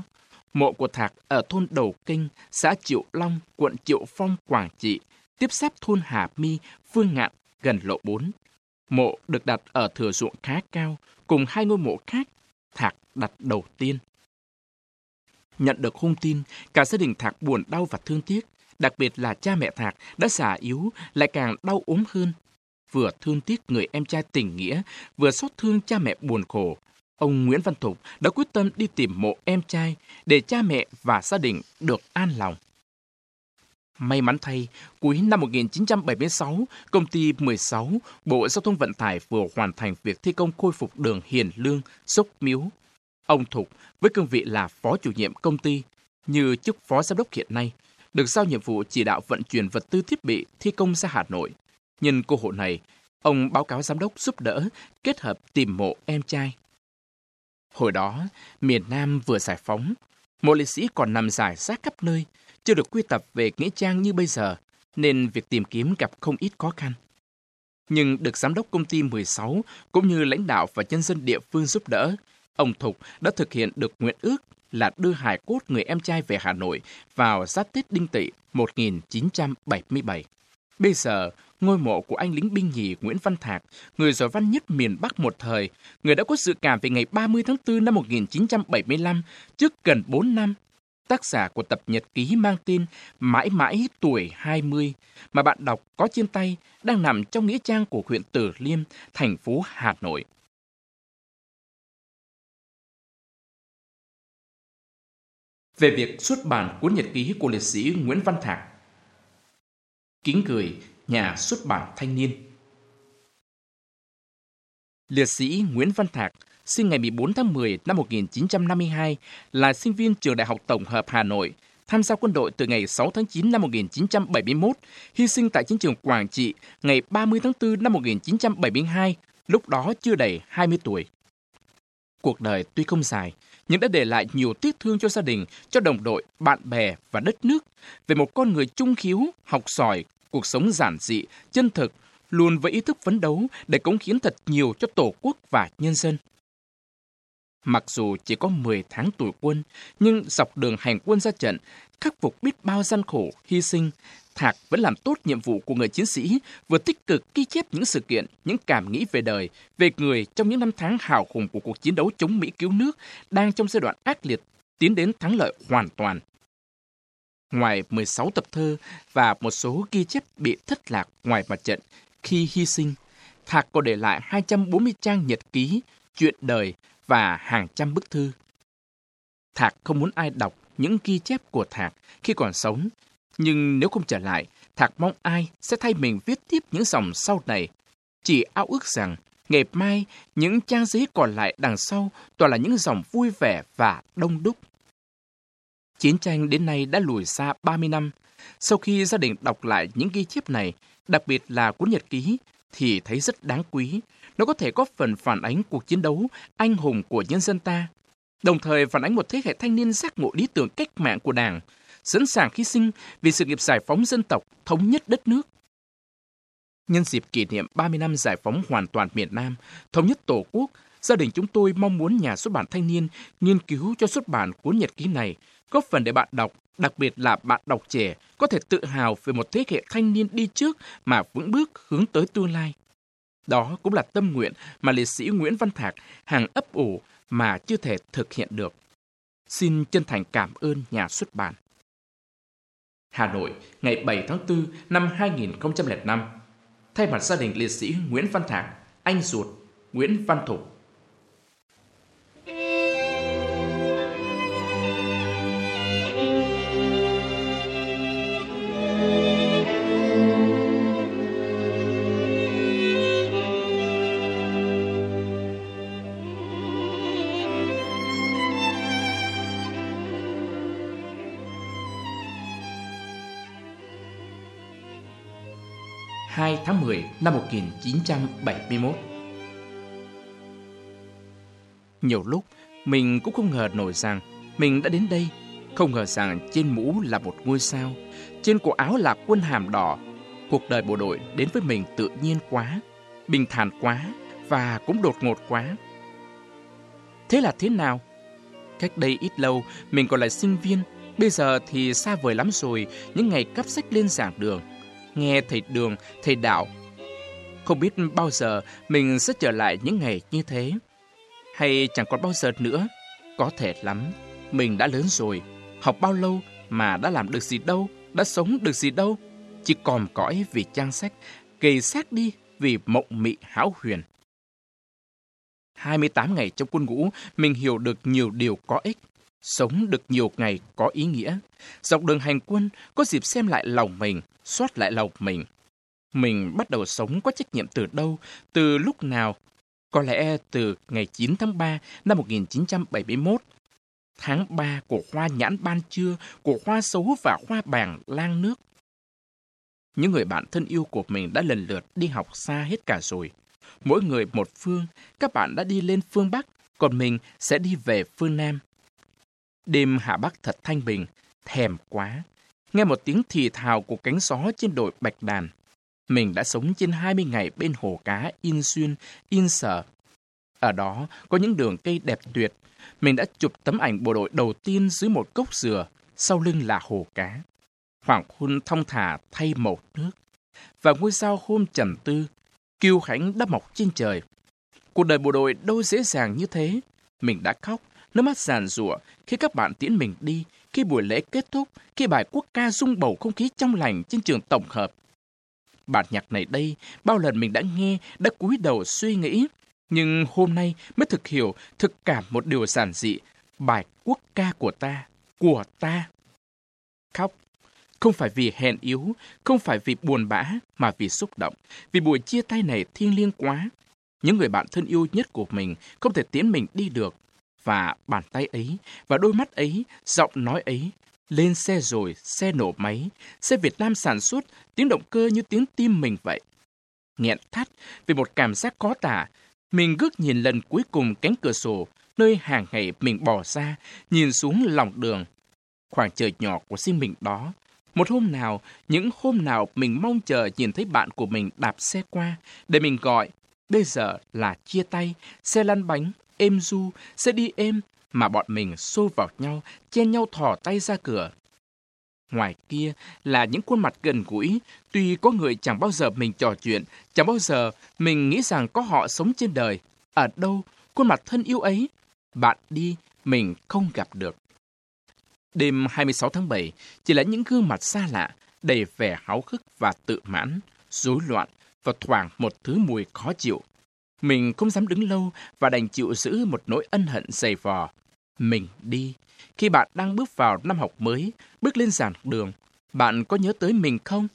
mộ của Thạc ở thôn Đầu Kinh, xã Triệu Long, quận Triệu Phong, Quảng Trị, tiếp giáp thôn Hà Mi, Phương Ngạn, gần lộ 4. Mộ được đặt ở thừa ruộng khá cao, cùng hai ngôi mộ khác, Thạc đặt đầu tiên. Nhận được hung tin, cả gia đình Thạc buồn đau và thương tiếc, đặc biệt là cha mẹ Thạc đã già yếu, lại càng đau ốm hơn. Vừa thương tiếc người em trai tình nghĩa, vừa xót thương cha mẹ buồn khổ, ông Nguyễn Văn Thục đã quyết tâm đi tìm mộ em trai để cha mẹ và gia đình được an lòng. May mắn thay, cuối năm 1976, công ty 16, Bộ Giao thông Vận tải vừa hoàn thành việc thi công khôi phục đường Hiền Lương, Sốc Miếu. Ông Thục, với cương vị là phó chủ nhiệm công ty, như chức phó giám đốc hiện nay, được giao nhiệm vụ chỉ đạo vận chuyển vật tư thiết bị thi công ra Hà Nội. Nhân cơ hội này, ông báo cáo giám đốc giúp đỡ, kết hợp tìm mộ em trai. Hồi đó, miền Nam vừa giải phóng, mộ liệt sĩ còn nằm giải rác khắp nơi, chưa được quy tập về Nghĩa Trang như bây giờ, nên việc tìm kiếm gặp không ít khó khăn. Nhưng được giám đốc công ty 16 cũng như lãnh đạo và nhân dân địa phương giúp đỡ, ông Thục đã thực hiện được nguyện ước là đưa hài cốt người em trai về Hà Nội vào giáp Tết Đinh Tỵ 1977. Bây giờ, ngôi mộ của anh lính binh nhì Nguyễn Văn Thạc, người giỏi văn nhất miền Bắc một thời, người đã có sự cảm về ngày 30 tháng 4 năm 1975, trước gần 4 năm, tác giả của tập nhật ký mang tên Mãi mãi tuổi 20 mà bạn đọc có trên tay đang nằm trong nghĩa trang của huyện Tử Liêm, thành phố Hà Nội. Về việc xuất bản cuốn nhật ký của liệt sĩ Nguyễn Văn Thạc Kính gửi nhà xuất bản thanh niên Liệt sĩ Nguyễn Văn Thạc sinh ngày 14 tháng 10 năm 1952, là sinh viên trường Đại học Tổng hợp Hà Nội, tham gia quân đội từ ngày 6 tháng 9 năm 1971, hy sinh tại chiến trường Quảng Trị ngày 30 tháng 4 năm 1972, lúc đó chưa đầy 20 tuổi. Cuộc đời tuy không dài, nhưng đã để lại nhiều tiếc thương cho gia đình, cho đồng đội, bạn bè và đất nước về một con người trung khiếu, học giỏi, cuộc sống giản dị, chân thực, luôn với ý thức phấn đấu để cống hiến thật nhiều cho Tổ quốc và nhân dân. Mặc dù chỉ có 10 tháng tuổi quân, nhưng dọc đường hành quân ra trận, khắc phục biết bao gian khổ, hy sinh, Thạc vẫn làm tốt nhiệm vụ của người chiến sĩ, vừa tích cực ghi chép những sự kiện, những cảm nghĩ về đời, về người trong những năm tháng hào hùng của cuộc chiến đấu chống Mỹ cứu nước đang trong giai đoạn ác liệt, tiến đến thắng lợi hoàn toàn. Ngoài 16 tập thơ và một số ghi chép bị thất lạc ngoài mặt trận khi hy sinh, Thạc còn để lại 240 trang nhật ký, chuyện đời và hàng trăm bức thư. Thạc không muốn ai đọc những ghi chép của Thạc khi còn sống, nhưng nếu không trở lại, Thạc mong ai sẽ thay mình viết tiếp những dòng sau này. Chỉ ao ước rằng, ngày mai, những trang giấy còn lại đằng sau toàn là những dòng vui vẻ và đông đúc. Chiến tranh đến nay đã lùi xa 30 năm. Sau khi gia đình đọc lại những ghi chép này, đặc biệt là cuốn nhật ký, thì thấy rất đáng quý nó có thể góp phần phản ánh cuộc chiến đấu anh hùng của nhân dân ta, đồng thời phản ánh một thế hệ thanh niên giác ngộ lý tưởng cách mạng của Đảng, sẵn sàng hy sinh vì sự nghiệp giải phóng dân tộc, thống nhất đất nước. Nhân dịp kỷ niệm 30 năm giải phóng hoàn toàn miền Nam, thống nhất Tổ quốc, gia đình chúng tôi mong muốn nhà xuất bản thanh niên nghiên cứu cho xuất bản cuốn nhật ký này, góp phần để bạn đọc, đặc biệt là bạn đọc trẻ, có thể tự hào về một thế hệ thanh niên đi trước mà vững bước hướng tới tương lai. Đó cũng là tâm nguyện mà liệt sĩ Nguyễn Văn Thạc hàng ấp ủ mà chưa thể thực hiện được. Xin chân thành cảm ơn nhà xuất bản. Hà Nội, ngày 7 tháng 4 năm 2005. Thay mặt gia đình liệt sĩ Nguyễn Văn Thạc, anh ruột Nguyễn Văn Thục tháng 10 năm 1971. Nhiều lúc, mình cũng không ngờ nổi rằng mình đã đến đây. Không ngờ rằng trên mũ là một ngôi sao, trên cổ áo là quân hàm đỏ. Cuộc đời bộ đội đến với mình tự nhiên quá, bình thản quá và cũng đột ngột quá. Thế là thế nào? Cách đây ít lâu, mình còn là sinh viên, bây giờ thì xa vời lắm rồi, những ngày cấp sách lên giảng đường nghe thầy Đường, thầy Đạo. Không biết bao giờ mình sẽ trở lại những ngày như thế. Hay chẳng còn bao giờ nữa. Có thể lắm, mình đã lớn rồi. Học bao lâu mà đã làm được gì đâu, đã sống được gì đâu. Chỉ còn cõi vì trang sách, kỳ xác đi vì mộng mị hão huyền. 28 ngày trong quân ngũ, mình hiểu được nhiều điều có ích, sống được nhiều ngày có ý nghĩa. Dọc đường hành quân, có dịp xem lại lòng mình, soát lại lòng mình. Mình bắt đầu sống có trách nhiệm từ đâu, từ lúc nào? Có lẽ từ ngày 9 tháng 3 năm 1971, tháng 3 của hoa nhãn ban trưa, của hoa xấu và hoa bàng lang nước. Những người bạn thân yêu của mình đã lần lượt đi học xa hết cả rồi. Mỗi người một phương, các bạn đã đi lên phương Bắc, còn mình sẽ đi về phương Nam. Đêm Hạ Bắc thật thanh bình, thèm quá. Nghe một tiếng thì thào của cánh gió trên đồi bạch đàn. Mình đã sống trên 20 ngày bên hồ cá In Xuyên, In Sở. Ở đó có những đường cây đẹp tuyệt. Mình đã chụp tấm ảnh bộ đội đầu tiên dưới một cốc dừa, sau lưng là hồ cá. Hoàng hôn thong thả thay màu nước. Và ngôi sao hôm trầm tư, kiêu khánh đã mọc trên trời. Cuộc đời bộ đội đâu dễ dàng như thế. Mình đã khóc, nước mắt giàn rủa khi các bạn tiễn mình đi, khi buổi lễ kết thúc, khi bài quốc ca rung bầu không khí trong lành trên trường tổng hợp. Bản nhạc này đây, bao lần mình đã nghe, đã cúi đầu suy nghĩ, nhưng hôm nay mới thực hiểu, thực cảm một điều giản dị, bài quốc ca của ta, của ta. Khóc, không phải vì hèn yếu, không phải vì buồn bã, mà vì xúc động, vì buổi chia tay này thiêng liêng quá. Những người bạn thân yêu nhất của mình không thể tiến mình đi được, và bàn tay ấy, và đôi mắt ấy, giọng nói ấy, lên xe rồi, xe nổ máy, xe Việt Nam sản xuất, tiếng động cơ như tiếng tim mình vậy. Nghẹn thắt vì một cảm giác khó tả, mình ngước nhìn lần cuối cùng cánh cửa sổ, nơi hàng ngày mình bỏ ra, nhìn xuống lòng đường. Khoảng trời nhỏ của riêng mình đó. Một hôm nào, những hôm nào mình mong chờ nhìn thấy bạn của mình đạp xe qua, để mình gọi. Bây giờ là chia tay, xe lăn bánh, êm du, sẽ đi êm, mà bọn mình xô vào nhau, chen nhau thò tay ra cửa. Ngoài kia là những khuôn mặt gần gũi, tuy có người chẳng bao giờ mình trò chuyện, chẳng bao giờ mình nghĩ rằng có họ sống trên đời. Ở đâu, khuôn mặt thân yêu ấy, bạn đi, mình không gặp được. Đêm 26 tháng 7 chỉ là những gương mặt xa lạ, đầy vẻ háo hức và tự mãn, rối loạn và thoảng một thứ mùi khó chịu. Mình không dám đứng lâu và đành chịu giữ một nỗi ân hận dày vò. Mình đi. Khi bạn đang bước vào năm học mới, bước lên giảng đường, bạn có nhớ tới mình không?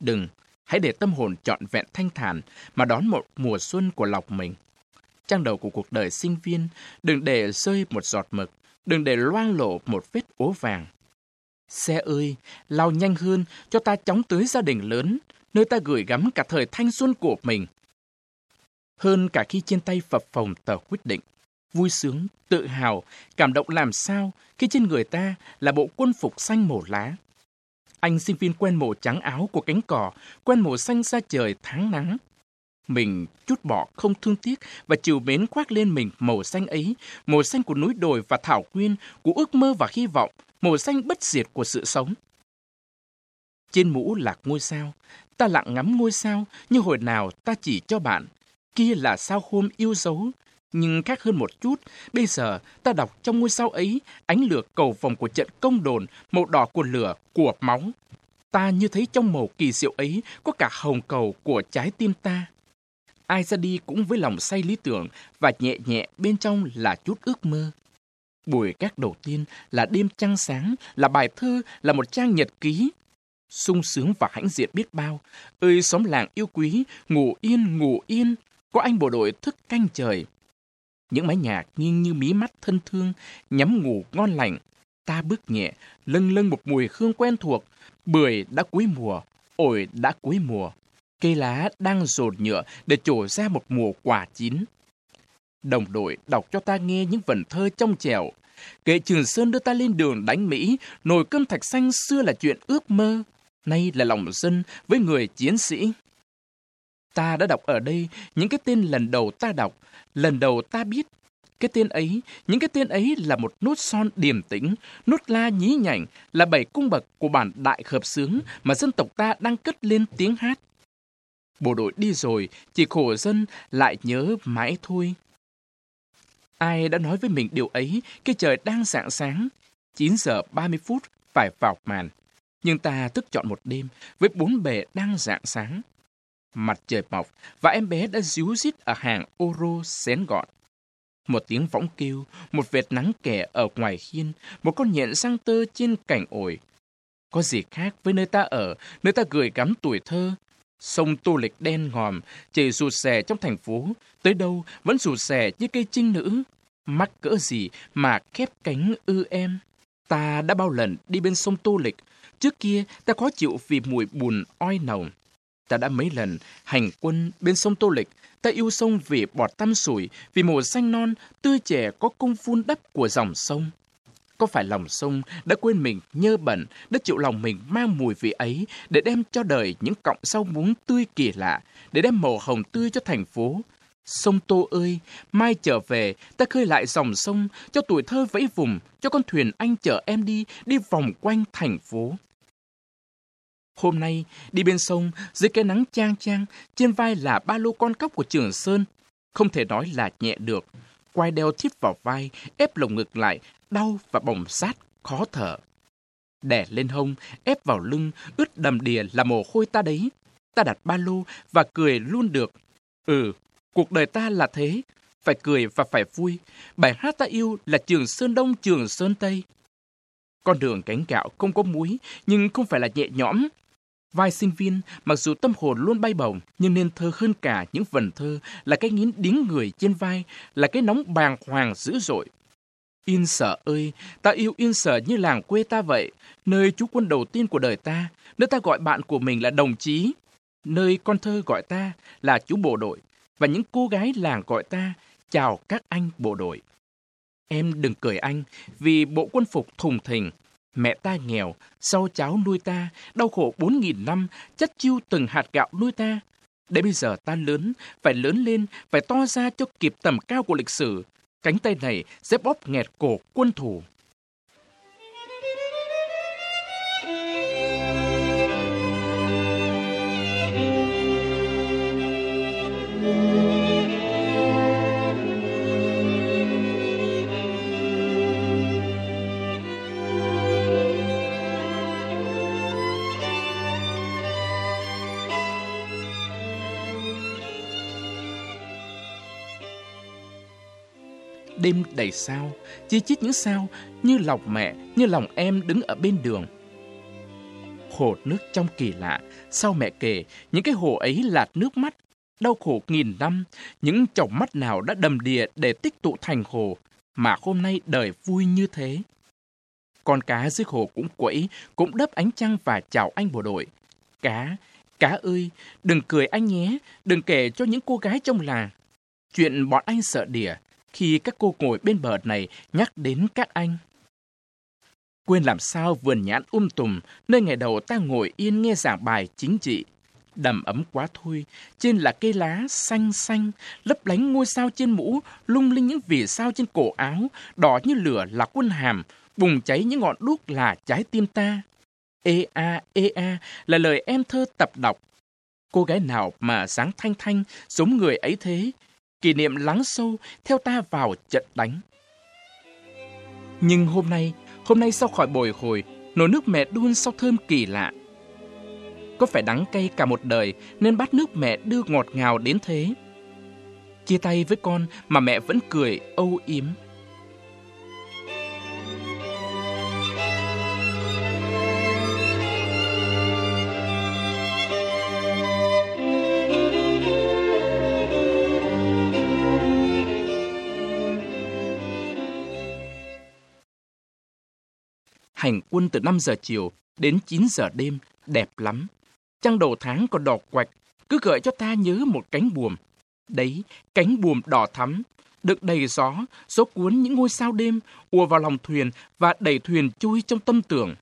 Đừng, hãy để tâm hồn trọn vẹn thanh thản mà đón một mùa xuân của lọc mình. Trang đầu của cuộc đời sinh viên, đừng để rơi một giọt mực, đừng để loang lộ một vết ố vàng. Xe ơi, lao nhanh hơn cho ta chóng tới gia đình lớn, nơi ta gửi gắm cả thời thanh xuân của mình. Hơn cả khi trên tay phập phồng tờ quyết định, vui sướng, tự hào, cảm động làm sao khi trên người ta là bộ quân phục xanh màu lá. Anh sinh viên quen màu trắng áo của cánh cỏ, quen màu xanh xa trời tháng nắng. Mình chút bỏ không thương tiếc và chiều mến khoác lên mình màu xanh ấy, màu xanh của núi đồi và thảo nguyên, của ước mơ và hy vọng, màu xanh bất diệt của sự sống. Trên mũ là ngôi sao, ta lặng ngắm ngôi sao như hồi nào ta chỉ cho bạn. Kia là sao hôm yêu dấu, nhưng khác hơn một chút, bây giờ ta đọc trong ngôi sao ấy ánh lửa cầu vòng của trận công đồn, màu đỏ của lửa, của máu. Ta như thấy trong màu kỳ diệu ấy có cả hồng cầu của trái tim ta. Ai ra đi cũng với lòng say lý tưởng và nhẹ nhẹ bên trong là chút ước mơ. Buổi các đầu tiên là đêm trăng sáng, là bài thơ, là một trang nhật ký. sung sướng và hãnh diện biết bao. Ơi xóm làng yêu quý, ngủ yên, ngủ yên. Có anh bộ đội thức canh trời. Những mái nhà nghiêng như mí mắt thân thương, nhắm ngủ ngon lành. Ta bước nhẹ, lâng lâng một mùi hương quen thuộc. Bưởi đã cuối mùa, ổi đã cuối mùa. Cây lá đang rột nhựa để trổ ra một mùa quả chín. Đồng đội đọc cho ta nghe những vần thơ trong trẻo. Kệ Trường Sơn đưa ta lên đường đánh Mỹ, nồi cơm thạch xanh xưa là chuyện ước mơ, nay là lòng dân với người chiến sĩ. Ta đã đọc ở đây những cái tên lần đầu ta đọc, lần đầu ta biết. Cái tên ấy, những cái tên ấy là một nốt son điềm tĩnh, nốt la nhí nhảnh, là bảy cung bậc của bản đại hợp sướng mà dân tộc ta đang cất lên tiếng hát. Bộ đội đi rồi, chỉ khổ dân lại nhớ mãi thôi. Ai đã nói với mình điều ấy khi trời đang rạng sáng, 9 giờ 30 phút phải vào màn. Nhưng ta thức chọn một đêm với bốn bề đang rạng sáng. Mặt trời mọc và em bé đã díu dít ở hàng ô rô xén gọn. Một tiếng võng kêu, một vệt nắng kẻ ở ngoài hiên, một con nhện sang tơ trên cành ổi. Có gì khác với nơi ta ở, nơi ta gửi gắm tuổi thơ. Sông Tô Lịch đen ngòm, chảy rụt rè trong thành phố, tới đâu vẫn rụt rè như cây trinh nữ. Mắc cỡ gì mà khép cánh ư em. Ta đã bao lần đi bên sông Tô Lịch, trước kia ta khó chịu vì mùi bùn oi nồng. Ta đã mấy lần hành quân bên sông Tô Lịch, ta yêu sông vì bọt tăm sủi, vì màu xanh non, tươi trẻ có cung phun đắp của dòng sông. Có phải lòng sông đã quên mình nhơ bẩn, đã chịu lòng mình mang mùi vị ấy để đem cho đời những cọng rau muống tươi kỳ lạ, để đem màu hồng tươi cho thành phố? Sông Tô ơi, mai trở về, ta khơi lại dòng sông, cho tuổi thơ vẫy vùng, cho con thuyền anh chở em đi, đi vòng quanh thành phố. Hôm nay, đi bên sông, dưới cái nắng chang chang, trên vai là ba lô con cóc của Trường Sơn. Không thể nói là nhẹ được. quai đeo thít vào vai, ép lồng ngực lại, đau và bồng sát, khó thở. Đè lên hông, ép vào lưng, ướt đầm đìa là mồ hôi ta đấy. Ta đặt ba lô và cười luôn được. Ừ, cuộc đời ta là thế, phải cười và phải vui. Bài hát ta yêu là Trường Sơn Đông, Trường Sơn Tây. Con đường cánh gạo không có muối, nhưng không phải là nhẹ nhõm. Vai sinh viên, mặc dù tâm hồn luôn bay bổng, nhưng nên thơ hơn cả những vần thơ là cái nghiến điếng người trên vai, là cái nóng bàng hoàng dữ dội. Yên sở ơi, ta yêu yên sở như làng quê ta vậy, nơi chú quân đầu tiên của đời ta, nơi ta gọi bạn của mình là đồng chí, nơi con thơ gọi ta là chú bộ đội, và những cô gái làng gọi ta chào các anh bộ đội. Em đừng cười anh, vì bộ quân phục thùng thình. Mẹ ta nghèo, sau cháu nuôi ta, đau khổ bốn nghìn năm, chất chiêu từng hạt gạo nuôi ta. Để bây giờ ta lớn, phải lớn lên, phải to ra cho kịp tầm cao của lịch sử. Cánh tay này sẽ bóp nghẹt cổ quân thủ. Đêm đầy sao, chi chít những sao như lòng mẹ, như lòng em đứng ở bên đường. Hồ nước trong kỳ lạ, sao mẹ kể, những cái hồ ấy lạt nước mắt, đau khổ nghìn năm, những chồng mắt nào đã đầm đìa để tích tụ thành hồ, mà hôm nay đời vui như thế. Con cá dưới hồ cũng quẫy, cũng đấp ánh trăng và chào anh bộ đội. Cá, cá ơi, đừng cười anh nhé, đừng kể cho những cô gái trong làng. Chuyện bọn anh sợ đỉa, khi các cô ngồi bên bờ này nhắc đến các anh. Quên làm sao vườn nhãn um tùm, nơi ngày đầu ta ngồi yên nghe giảng bài chính trị. Đầm ấm quá thôi, trên là cây lá xanh xanh, lấp lánh ngôi sao trên mũ, lung linh những vì sao trên cổ áo, đỏ như lửa là quân hàm, bùng cháy những ngọn đuốc là trái tim ta. Ê a, ê a là lời em thơ tập đọc. Cô gái nào mà dáng thanh thanh, giống người ấy thế, kỷ niệm lắng sâu theo ta vào trận đánh. Nhưng hôm nay, hôm nay sau khỏi bồi hồi, nồi nước mẹ đun sau thơm kỳ lạ. Có phải đắng cay cả một đời nên bát nước mẹ đưa ngọt ngào đến thế? Chia tay với con mà mẹ vẫn cười âu yếm. Quân từ 5 giờ chiều đến 9 giờ đêm, đẹp lắm. Trăng đầu tháng còn đỏ quạch, cứ gợi cho ta nhớ một cánh buồm. Đấy, cánh buồm đỏ thắm, được đầy gió, gió cuốn những ngôi sao đêm, ùa vào lòng thuyền và đẩy thuyền chui trong tâm tưởng.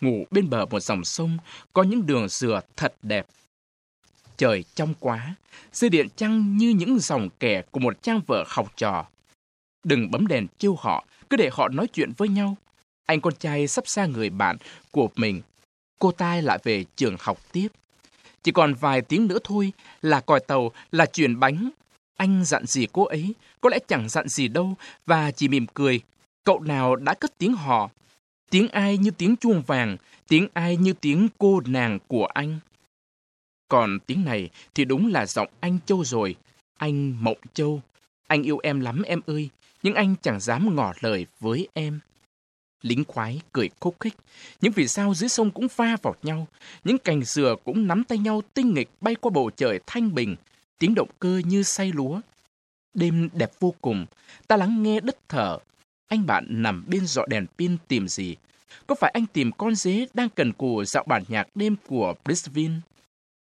Ngủ bên bờ một dòng sông, có những đường dừa thật đẹp. Trời trong quá, dây điện trăng như những dòng kẻ của một trang vợ học trò. Đừng bấm đèn chiêu họ, cứ để họ nói chuyện với nhau. Anh con trai sắp xa người bạn của mình. Cô ta lại về trường học tiếp. Chỉ còn vài tiếng nữa thôi là còi tàu, là chuyển bánh. Anh dặn gì cô ấy, có lẽ chẳng dặn gì đâu, và chỉ mỉm cười. Cậu nào đã cất tiếng hò? Tiếng ai như tiếng chuông vàng, tiếng ai như tiếng cô nàng của anh. Còn tiếng này thì đúng là giọng anh Châu rồi. Anh Mộng Châu. Anh yêu em lắm em ơi, nhưng anh chẳng dám ngỏ lời với em. Lính khoái cười khúc khích, những vì sao dưới sông cũng pha vào nhau, những cành dừa cũng nắm tay nhau tinh nghịch bay qua bầu trời thanh bình, tiếng động cơ như say lúa. Đêm đẹp vô cùng, ta lắng nghe đất thở. Anh bạn nằm bên dọ đèn pin tìm gì? Có phải anh tìm con dế đang cần cù dạo bản nhạc đêm của Brisbane?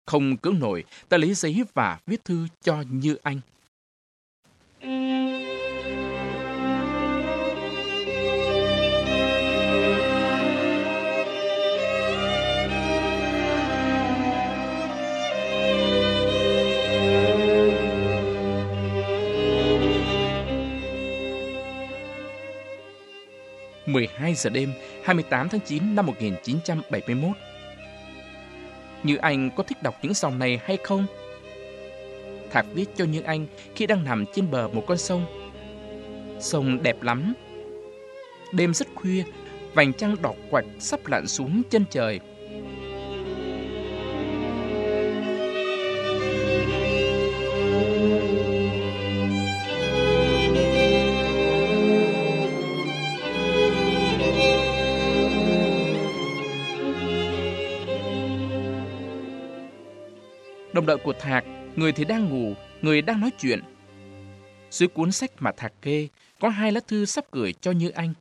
Không cưỡng nổi, ta lấy giấy và viết thư cho như anh. 12 giờ đêm 28 tháng 9 năm 1971. Như Anh có thích đọc những dòng này hay không? Thạc viết cho Như Anh khi đang nằm trên bờ một con sông. Sông đẹp lắm. Đêm rất khuya, vành trăng đỏ quạch sắp lặn xuống chân trời. Đồng của Thạc, người thì đang ngủ, người đang nói chuyện. Dưới cuốn sách mà Thạc kê, có hai lá thư sắp gửi cho Như Anh.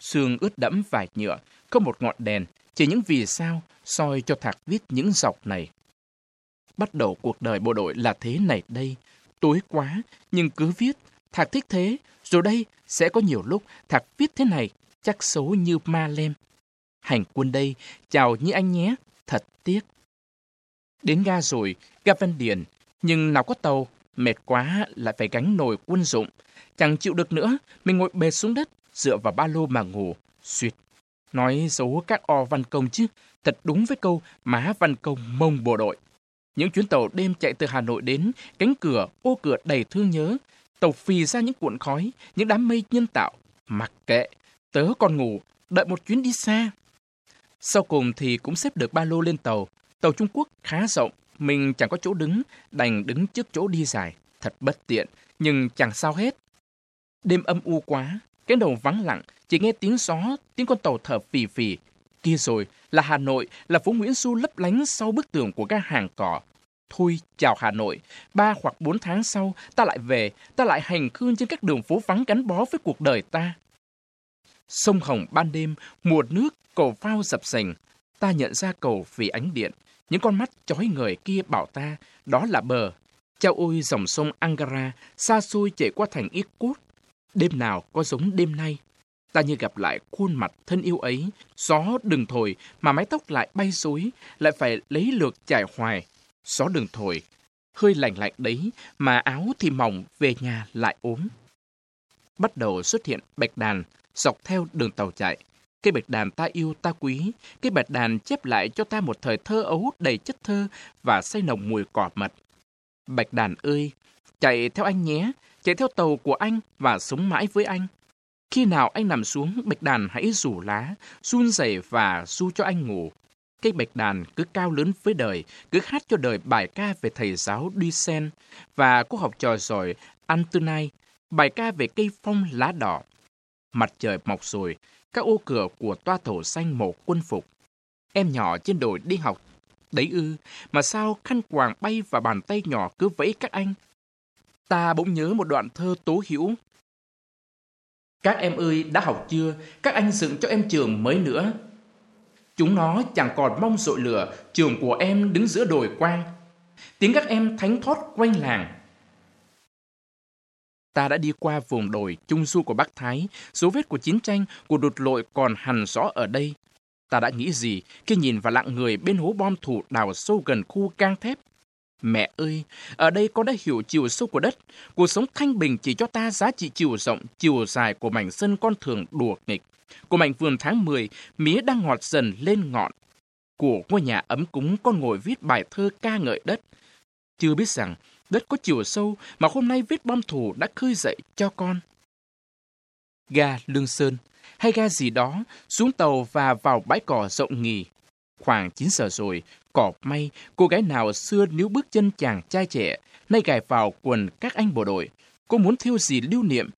Sương ướt đẫm vải nhựa, có một ngọn đèn, chỉ những vì sao soi cho Thạc viết những dọc này. Bắt đầu cuộc đời bộ đội là thế này đây, tối quá, nhưng cứ viết, Thạc thích thế, rồi đây sẽ có nhiều lúc Thạc viết thế này, chắc xấu như ma lem. Hành quân đây, chào như anh nhé, thật tiếc. Đến ga rồi, ga Văn Điền, nhưng nào có tàu, mệt quá lại phải gánh nồi quân dụng. Chẳng chịu được nữa, mình ngồi bệt xuống đất, dựa vào ba lô mà ngủ, suyệt. Nói xấu các o văn công chứ, thật đúng với câu má văn công mông bộ đội. Những chuyến tàu đêm chạy từ Hà Nội đến, cánh cửa, ô cửa đầy thương nhớ. Tàu phì ra những cuộn khói, những đám mây nhân tạo. Mặc kệ, tớ còn ngủ, đợi một chuyến đi xa. Sau cùng thì cũng xếp được ba lô lên tàu, Tàu Trung Quốc khá rộng, mình chẳng có chỗ đứng, đành đứng trước chỗ đi dài. Thật bất tiện, nhưng chẳng sao hết. Đêm âm u quá, cái đầu vắng lặng, chỉ nghe tiếng gió, tiếng con tàu thở phì phì. Kia rồi, là Hà Nội, là phố Nguyễn Du lấp lánh sau bức tường của các hàng cỏ. Thôi, chào Hà Nội, ba hoặc bốn tháng sau, ta lại về, ta lại hành khương trên các đường phố vắng gắn bó với cuộc đời ta. Sông Hồng ban đêm, mùa nước, cầu phao dập sành. Ta nhận ra cầu vì ánh điện. Những con mắt chói người kia bảo ta, đó là bờ. Chao ôi dòng sông Angara, xa xôi chạy qua thành Irkut. Đêm nào có giống đêm nay. Ta như gặp lại khuôn mặt thân yêu ấy, gió đừng thổi mà mái tóc lại bay xối, lại phải lấy lượt trải hoài. Gió đừng thổi, hơi lạnh lạnh đấy mà áo thì mỏng về nhà lại ốm. Bắt đầu xuất hiện bạch đàn dọc theo đường tàu chạy. Cái bạch đàn ta yêu ta quý, cái bạch đàn chép lại cho ta một thời thơ ấu đầy chất thơ và say nồng mùi cỏ mật. Bạch đàn ơi, chạy theo anh nhé, chạy theo tàu của anh và sống mãi với anh. Khi nào anh nằm xuống, bạch đàn hãy rủ lá, run rẩy và du cho anh ngủ. Cái bạch đàn cứ cao lớn với đời, cứ hát cho đời bài ca về thầy giáo Duisen và cô học trò giỏi Antonai, bài ca về cây phong lá đỏ. Mặt trời mọc rồi, các ô cửa của toa thổ xanh màu quân phục. Em nhỏ trên đồi đi học. Đấy ư, mà sao khăn quàng bay và bàn tay nhỏ cứ vẫy các anh? Ta bỗng nhớ một đoạn thơ tố hữu. Các em ơi, đã học chưa? Các anh dựng cho em trường mới nữa. Chúng nó chẳng còn mong dội lửa, trường của em đứng giữa đồi quang. Tiếng các em thánh thót quanh làng, Ta đã đi qua vùng đồi trung du của Bắc Thái, dấu vết của chiến tranh, của đột lội còn hằn rõ ở đây. Ta đã nghĩ gì khi nhìn vào lạng người bên hố bom thủ đào sâu gần khu gang thép? Mẹ ơi, ở đây con đã hiểu chiều sâu của đất. Cuộc sống thanh bình chỉ cho ta giá trị chiều rộng, chiều dài của mảnh sân con thường đùa nghịch. Của mảnh vườn tháng 10, mía đang ngọt dần lên ngọn. Của ngôi nhà ấm cúng con ngồi viết bài thơ ca ngợi đất. Chưa biết rằng đất có chiều sâu mà hôm nay vết bom thủ đã khơi dậy cho con. Ga Lương Sơn hay ga gì đó xuống tàu và vào bãi cỏ rộng nghỉ. Khoảng 9 giờ rồi, cỏ may, cô gái nào xưa níu bước chân chàng trai trẻ, nay gài vào quần các anh bộ đội. Cô muốn thiêu gì lưu niệm.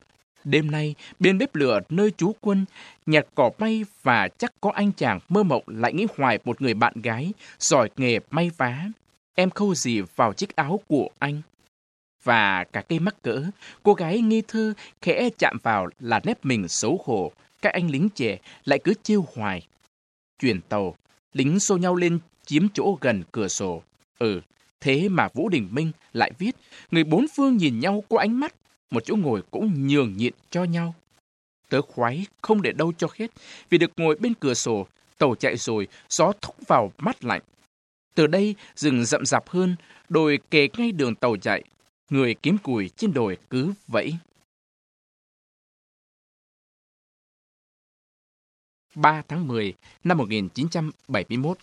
Đêm nay, bên bếp lửa nơi trú quân, nhặt cỏ may và chắc có anh chàng mơ mộng lại nghĩ hoài một người bạn gái, giỏi nghề may vá. Em khâu gì vào chiếc áo của anh? Và cả cây mắc cỡ, cô gái nghi thư khẽ chạm vào là nếp mình xấu hổ. Các anh lính trẻ lại cứ chiêu hoài. Chuyển tàu, lính xô nhau lên chiếm chỗ gần cửa sổ. Ừ, thế mà Vũ Đình Minh lại viết, người bốn phương nhìn nhau qua ánh mắt, một chỗ ngồi cũng nhường nhịn cho nhau. Tớ khoái không để đâu cho hết, vì được ngồi bên cửa sổ, tàu chạy rồi, gió thúc vào mắt lạnh. Từ đây, rừng rậm rạp hơn, đồi kề ngay đường tàu chạy. Người kiếm củi trên đồi cứ vẫy. 3 tháng 10 năm 1971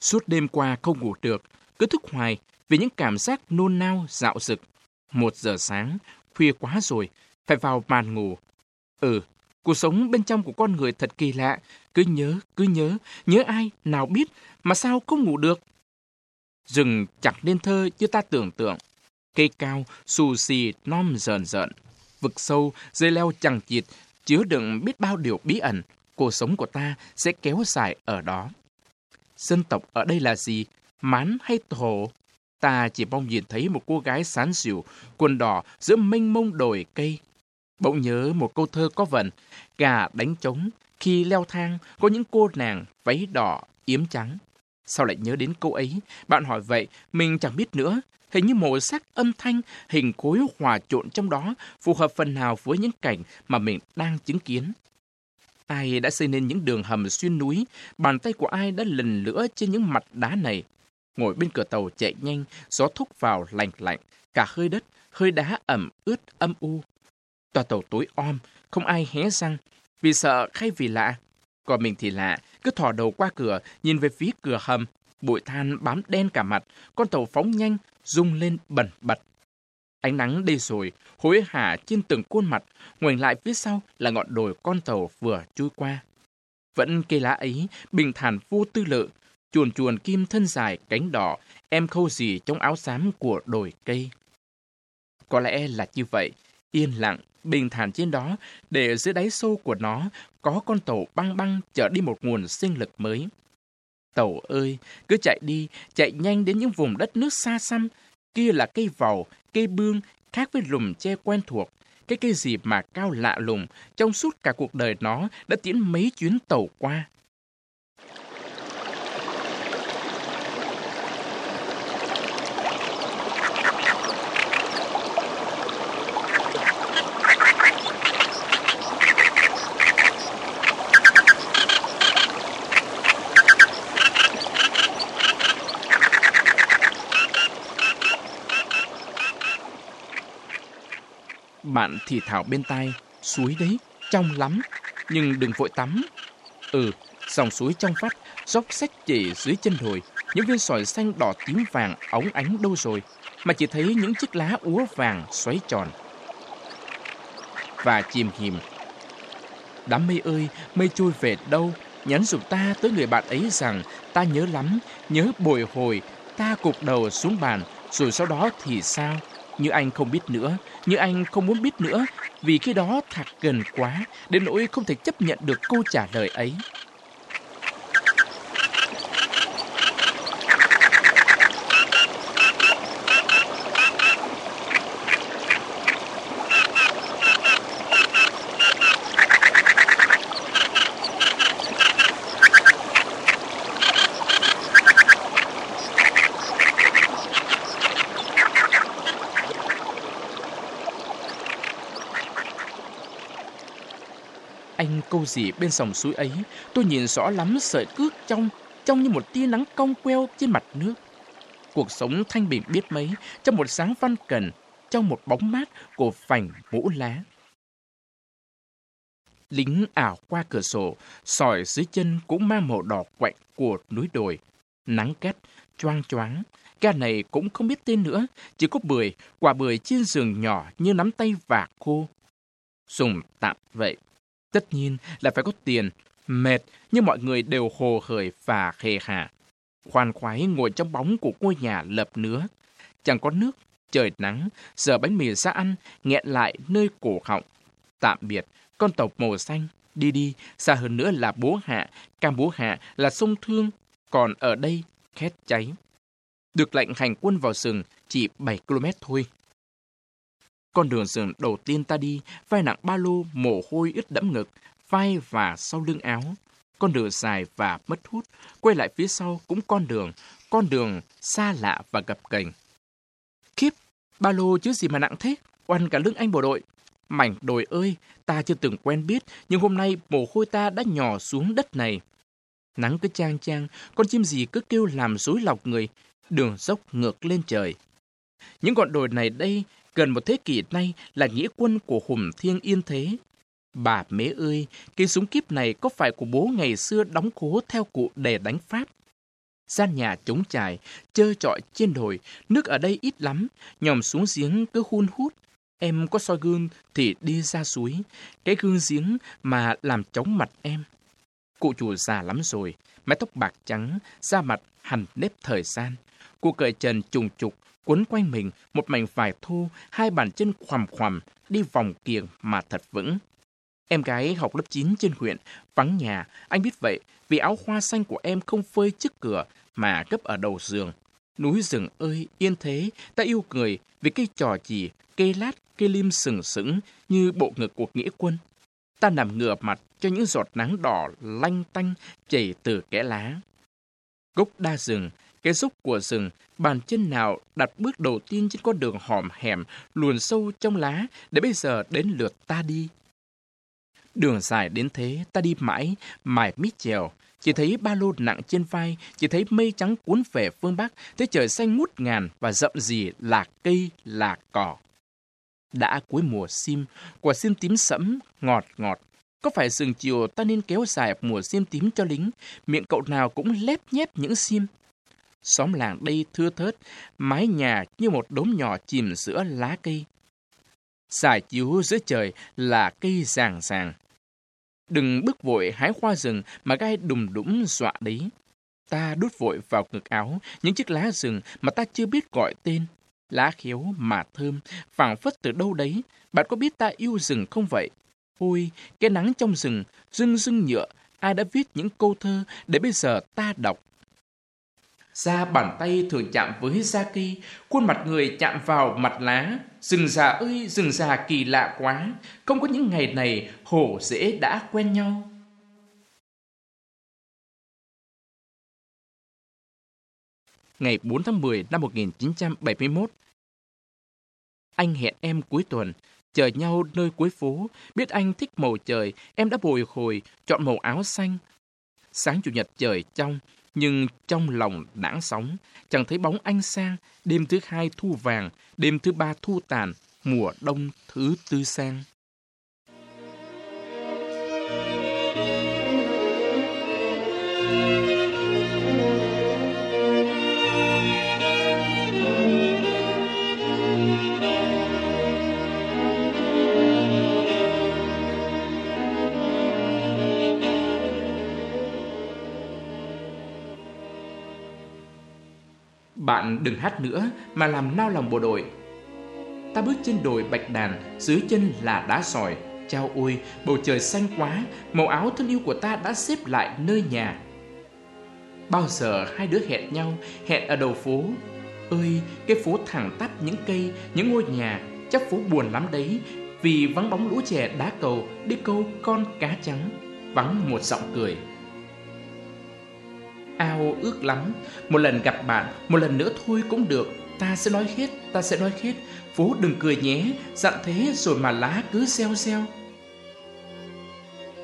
Suốt đêm qua không ngủ được, cứ thức hoài vì những cảm giác nôn nao dạo dực. Một giờ sáng, Khuya quá rồi, phải vào màn ngủ. Ừ, cuộc sống bên trong của con người thật kỳ lạ. Cứ nhớ, cứ nhớ, nhớ ai, nào biết, mà sao không ngủ được. Rừng chẳng nên thơ như ta tưởng tượng. Cây cao, xù xì, non rờn rợn. Vực sâu, dây leo chẳng chịt, chứa đựng biết bao điều bí ẩn. Cuộc sống của ta sẽ kéo dài ở đó. Dân tộc ở đây là gì? Mán hay thổ? Ta chỉ mong nhìn thấy một cô gái sán xỉu, quần đỏ giữa mênh mông đồi cây. Bỗng nhớ một câu thơ có vần, gà đánh trống, khi leo thang có những cô nàng váy đỏ, yếm trắng. Sao lại nhớ đến câu ấy? Bạn hỏi vậy, mình chẳng biết nữa. Hình như màu sắc, âm thanh, hình khối hòa trộn trong đó phù hợp phần nào với những cảnh mà mình đang chứng kiến. Ai đã xây nên những đường hầm xuyên núi, bàn tay của ai đã lần lửa trên những mặt đá này. Ngồi bên cửa tàu chạy nhanh, gió thúc vào lạnh lạnh, cả hơi đất, hơi đá ẩm ướt âm u toa tàu tối om, không ai hé răng, vì sợ hay vì lạ. Còn mình thì lạ, cứ thò đầu qua cửa, nhìn về phía cửa hầm, bụi than bám đen cả mặt, con tàu phóng nhanh, rung lên bẩn bật. Ánh nắng đi rồi, hối hả trên từng khuôn mặt, ngoảnh lại phía sau là ngọn đồi con tàu vừa trôi qua. Vẫn cây lá ấy, bình thản vô tư lự, chuồn chuồn kim thân dài cánh đỏ, em khâu gì trong áo xám của đồi cây. Có lẽ là như vậy, yên lặng, bình thản trên đó, để dưới đáy sâu của nó có con tàu băng băng chở đi một nguồn sinh lực mới. Tàu ơi, cứ chạy đi, chạy nhanh đến những vùng đất nước xa xăm, kia là cây vầu, cây bương, khác với lùm tre quen thuộc. Cái cây gì mà cao lạ lùng, trong suốt cả cuộc đời nó đã tiến mấy chuyến tàu qua. Bạn thì thảo bên tai suối đấy, trong lắm, nhưng đừng vội tắm. Ừ, dòng suối trong vắt, dốc sách chỉ dưới chân đồi, những viên sỏi xanh đỏ tím vàng óng ánh đâu rồi, mà chỉ thấy những chiếc lá úa vàng xoáy tròn. Và chìm hìm. Đám mây ơi, mây trôi về đâu, nhắn dục ta tới người bạn ấy rằng ta nhớ lắm, nhớ bồi hồi, ta cục đầu xuống bàn, rồi sau đó thì sao? Như anh không biết nữa, như anh không muốn biết nữa, vì khi đó thật gần quá, đến nỗi không thể chấp nhận được câu trả lời ấy. Anh câu gì bên dòng suối ấy, tôi nhìn rõ lắm sợi cước trong, trong như một tia nắng cong queo trên mặt nước. Cuộc sống thanh bình biết mấy, trong một sáng văn cần, trong một bóng mát của phành mũ lá. Lính ảo qua cửa sổ, sỏi dưới chân cũng mang màu đỏ quạnh của núi đồi. Nắng két, choang choáng. Ga này cũng không biết tên nữa, chỉ có bưởi, quả bưởi trên giường nhỏ như nắm tay vả khô. Dùng tạm vậy. Tất nhiên là phải có tiền, mệt, nhưng mọi người đều hồ hởi và khề hà. Khoan khoái ngồi trong bóng của ngôi nhà lập nứa. Chẳng có nước, trời nắng, giờ bánh mì ra ăn, nghẹn lại nơi cổ họng. Tạm biệt, con tộc màu xanh, đi đi, xa hơn nữa là bố hạ, cam bố hạ là sông Thương, còn ở đây, khét cháy. Được lệnh hành quân vào rừng chỉ 7 km thôi. Con đường rừng đầu tiên ta đi, vai nặng ba lô, mồ hôi ướt đẫm ngực, vai và sau lưng áo. Con đường dài và mất hút, quay lại phía sau cũng con đường, con đường xa lạ và gập ghềnh. Khiếp, ba lô chứ gì mà nặng thế, oằn cả lưng anh bộ đội. Mảnh đồi ơi, ta chưa từng quen biết, nhưng hôm nay mồ hôi ta đã nhỏ xuống đất này. Nắng cứ trang trang, con chim gì cứ kêu làm rối lọc người, đường dốc ngược lên trời. Những ngọn đồi này đây gần một thế kỷ nay là nghĩa quân của Hùng Thiên Yên Thế. Bà mế ơi, cái súng kíp này có phải của bố ngày xưa đóng cố theo cụ để đánh Pháp? Gian nhà trống trải, chơi trọi trên đồi, nước ở đây ít lắm, nhòm xuống giếng cứ hun hút. Em có soi gương thì đi ra suối, cái gương giếng mà làm chóng mặt em. Cụ chủ già lắm rồi, mái tóc bạc trắng, da mặt hằn nếp thời gian. Cụ cởi trần trùng trục, quấn quanh mình một mảnh vải thô, hai bàn chân khoằm khoằm, đi vòng kiềng mà thật vững. Em gái học lớp 9 trên huyện, vắng nhà, anh biết vậy vì áo khoa xanh của em không phơi trước cửa mà gấp ở đầu giường. Núi rừng ơi, yên thế, ta yêu người vì cây trò chỉ, cây lát, cây lim sừng sững như bộ ngực của nghĩa quân. Ta nằm ngửa mặt cho những giọt nắng đỏ lanh tanh chảy từ kẽ lá. Gốc đa rừng, cái rúc của rừng, bàn chân nào đặt bước đầu tiên trên con đường hòm hẻm, luồn sâu trong lá, để bây giờ đến lượt ta đi. Đường dài đến thế, ta đi mãi, mải mít chèo, chỉ thấy ba lô nặng trên vai, chỉ thấy mây trắng cuốn về phương Bắc, thấy trời xanh ngút ngàn và rậm rì là cây, là cỏ. Đã cuối mùa sim, quả sim tím sẫm, ngọt ngọt. Có phải rừng chiều ta nên kéo dài mùa sim tím cho lính, miệng cậu nào cũng lép nhép những sim. Xóm làng đây thưa thớt, mái nhà như một đốm nhỏ chìm giữa lá cây. Xài chiếu giữa trời là cây ràng ràng. Đừng bước vội hái hoa rừng mà gai đùng đũng dọa đấy. Ta đút vội vào ngực áo những chiếc lá rừng mà ta chưa biết gọi tên. Lá khéo mà thơm, phảng phất từ đâu đấy. Bạn có biết ta yêu rừng không vậy? Ôi, cái nắng trong rừng, rưng rưng nhựa, ai đã viết những câu thơ để bây giờ ta đọc da bàn tay thường chạm với da cây, khuôn mặt người chạm vào mặt lá. Rừng già ơi, rừng già kỳ lạ quá, không có những ngày này hổ dễ đã quen nhau. Ngày 4 tháng 10 năm 1971, anh hẹn em cuối tuần, chờ nhau nơi cuối phố. Biết anh thích màu trời, em đã bồi hồi, chọn màu áo xanh. Sáng Chủ nhật trời trong, nhưng trong lòng đãng sóng, chẳng thấy bóng anh sang, đêm thứ hai thu vàng, đêm thứ ba thu tàn, mùa đông thứ tư sang. Bạn đừng hát nữa mà làm nao lòng bộ đội. Ta bước trên đồi bạch đàn, dưới chân là đá sỏi. Chao ôi, bầu trời xanh quá, màu áo thân yêu của ta đã xếp lại nơi nhà. Bao giờ hai đứa hẹn nhau, hẹn ở đầu phố. Ơi, cái phố thẳng tắp những cây, những ngôi nhà, chắc phố buồn lắm đấy, vì vắng bóng lũ trẻ đá cầu đi câu con cá trắng, vắng một giọng cười ao ước lắm. Một lần gặp bạn, một lần nữa thôi cũng được. Ta sẽ nói hết, ta sẽ nói hết. Phú đừng cười nhé, dặn thế rồi mà lá cứ xeo xeo.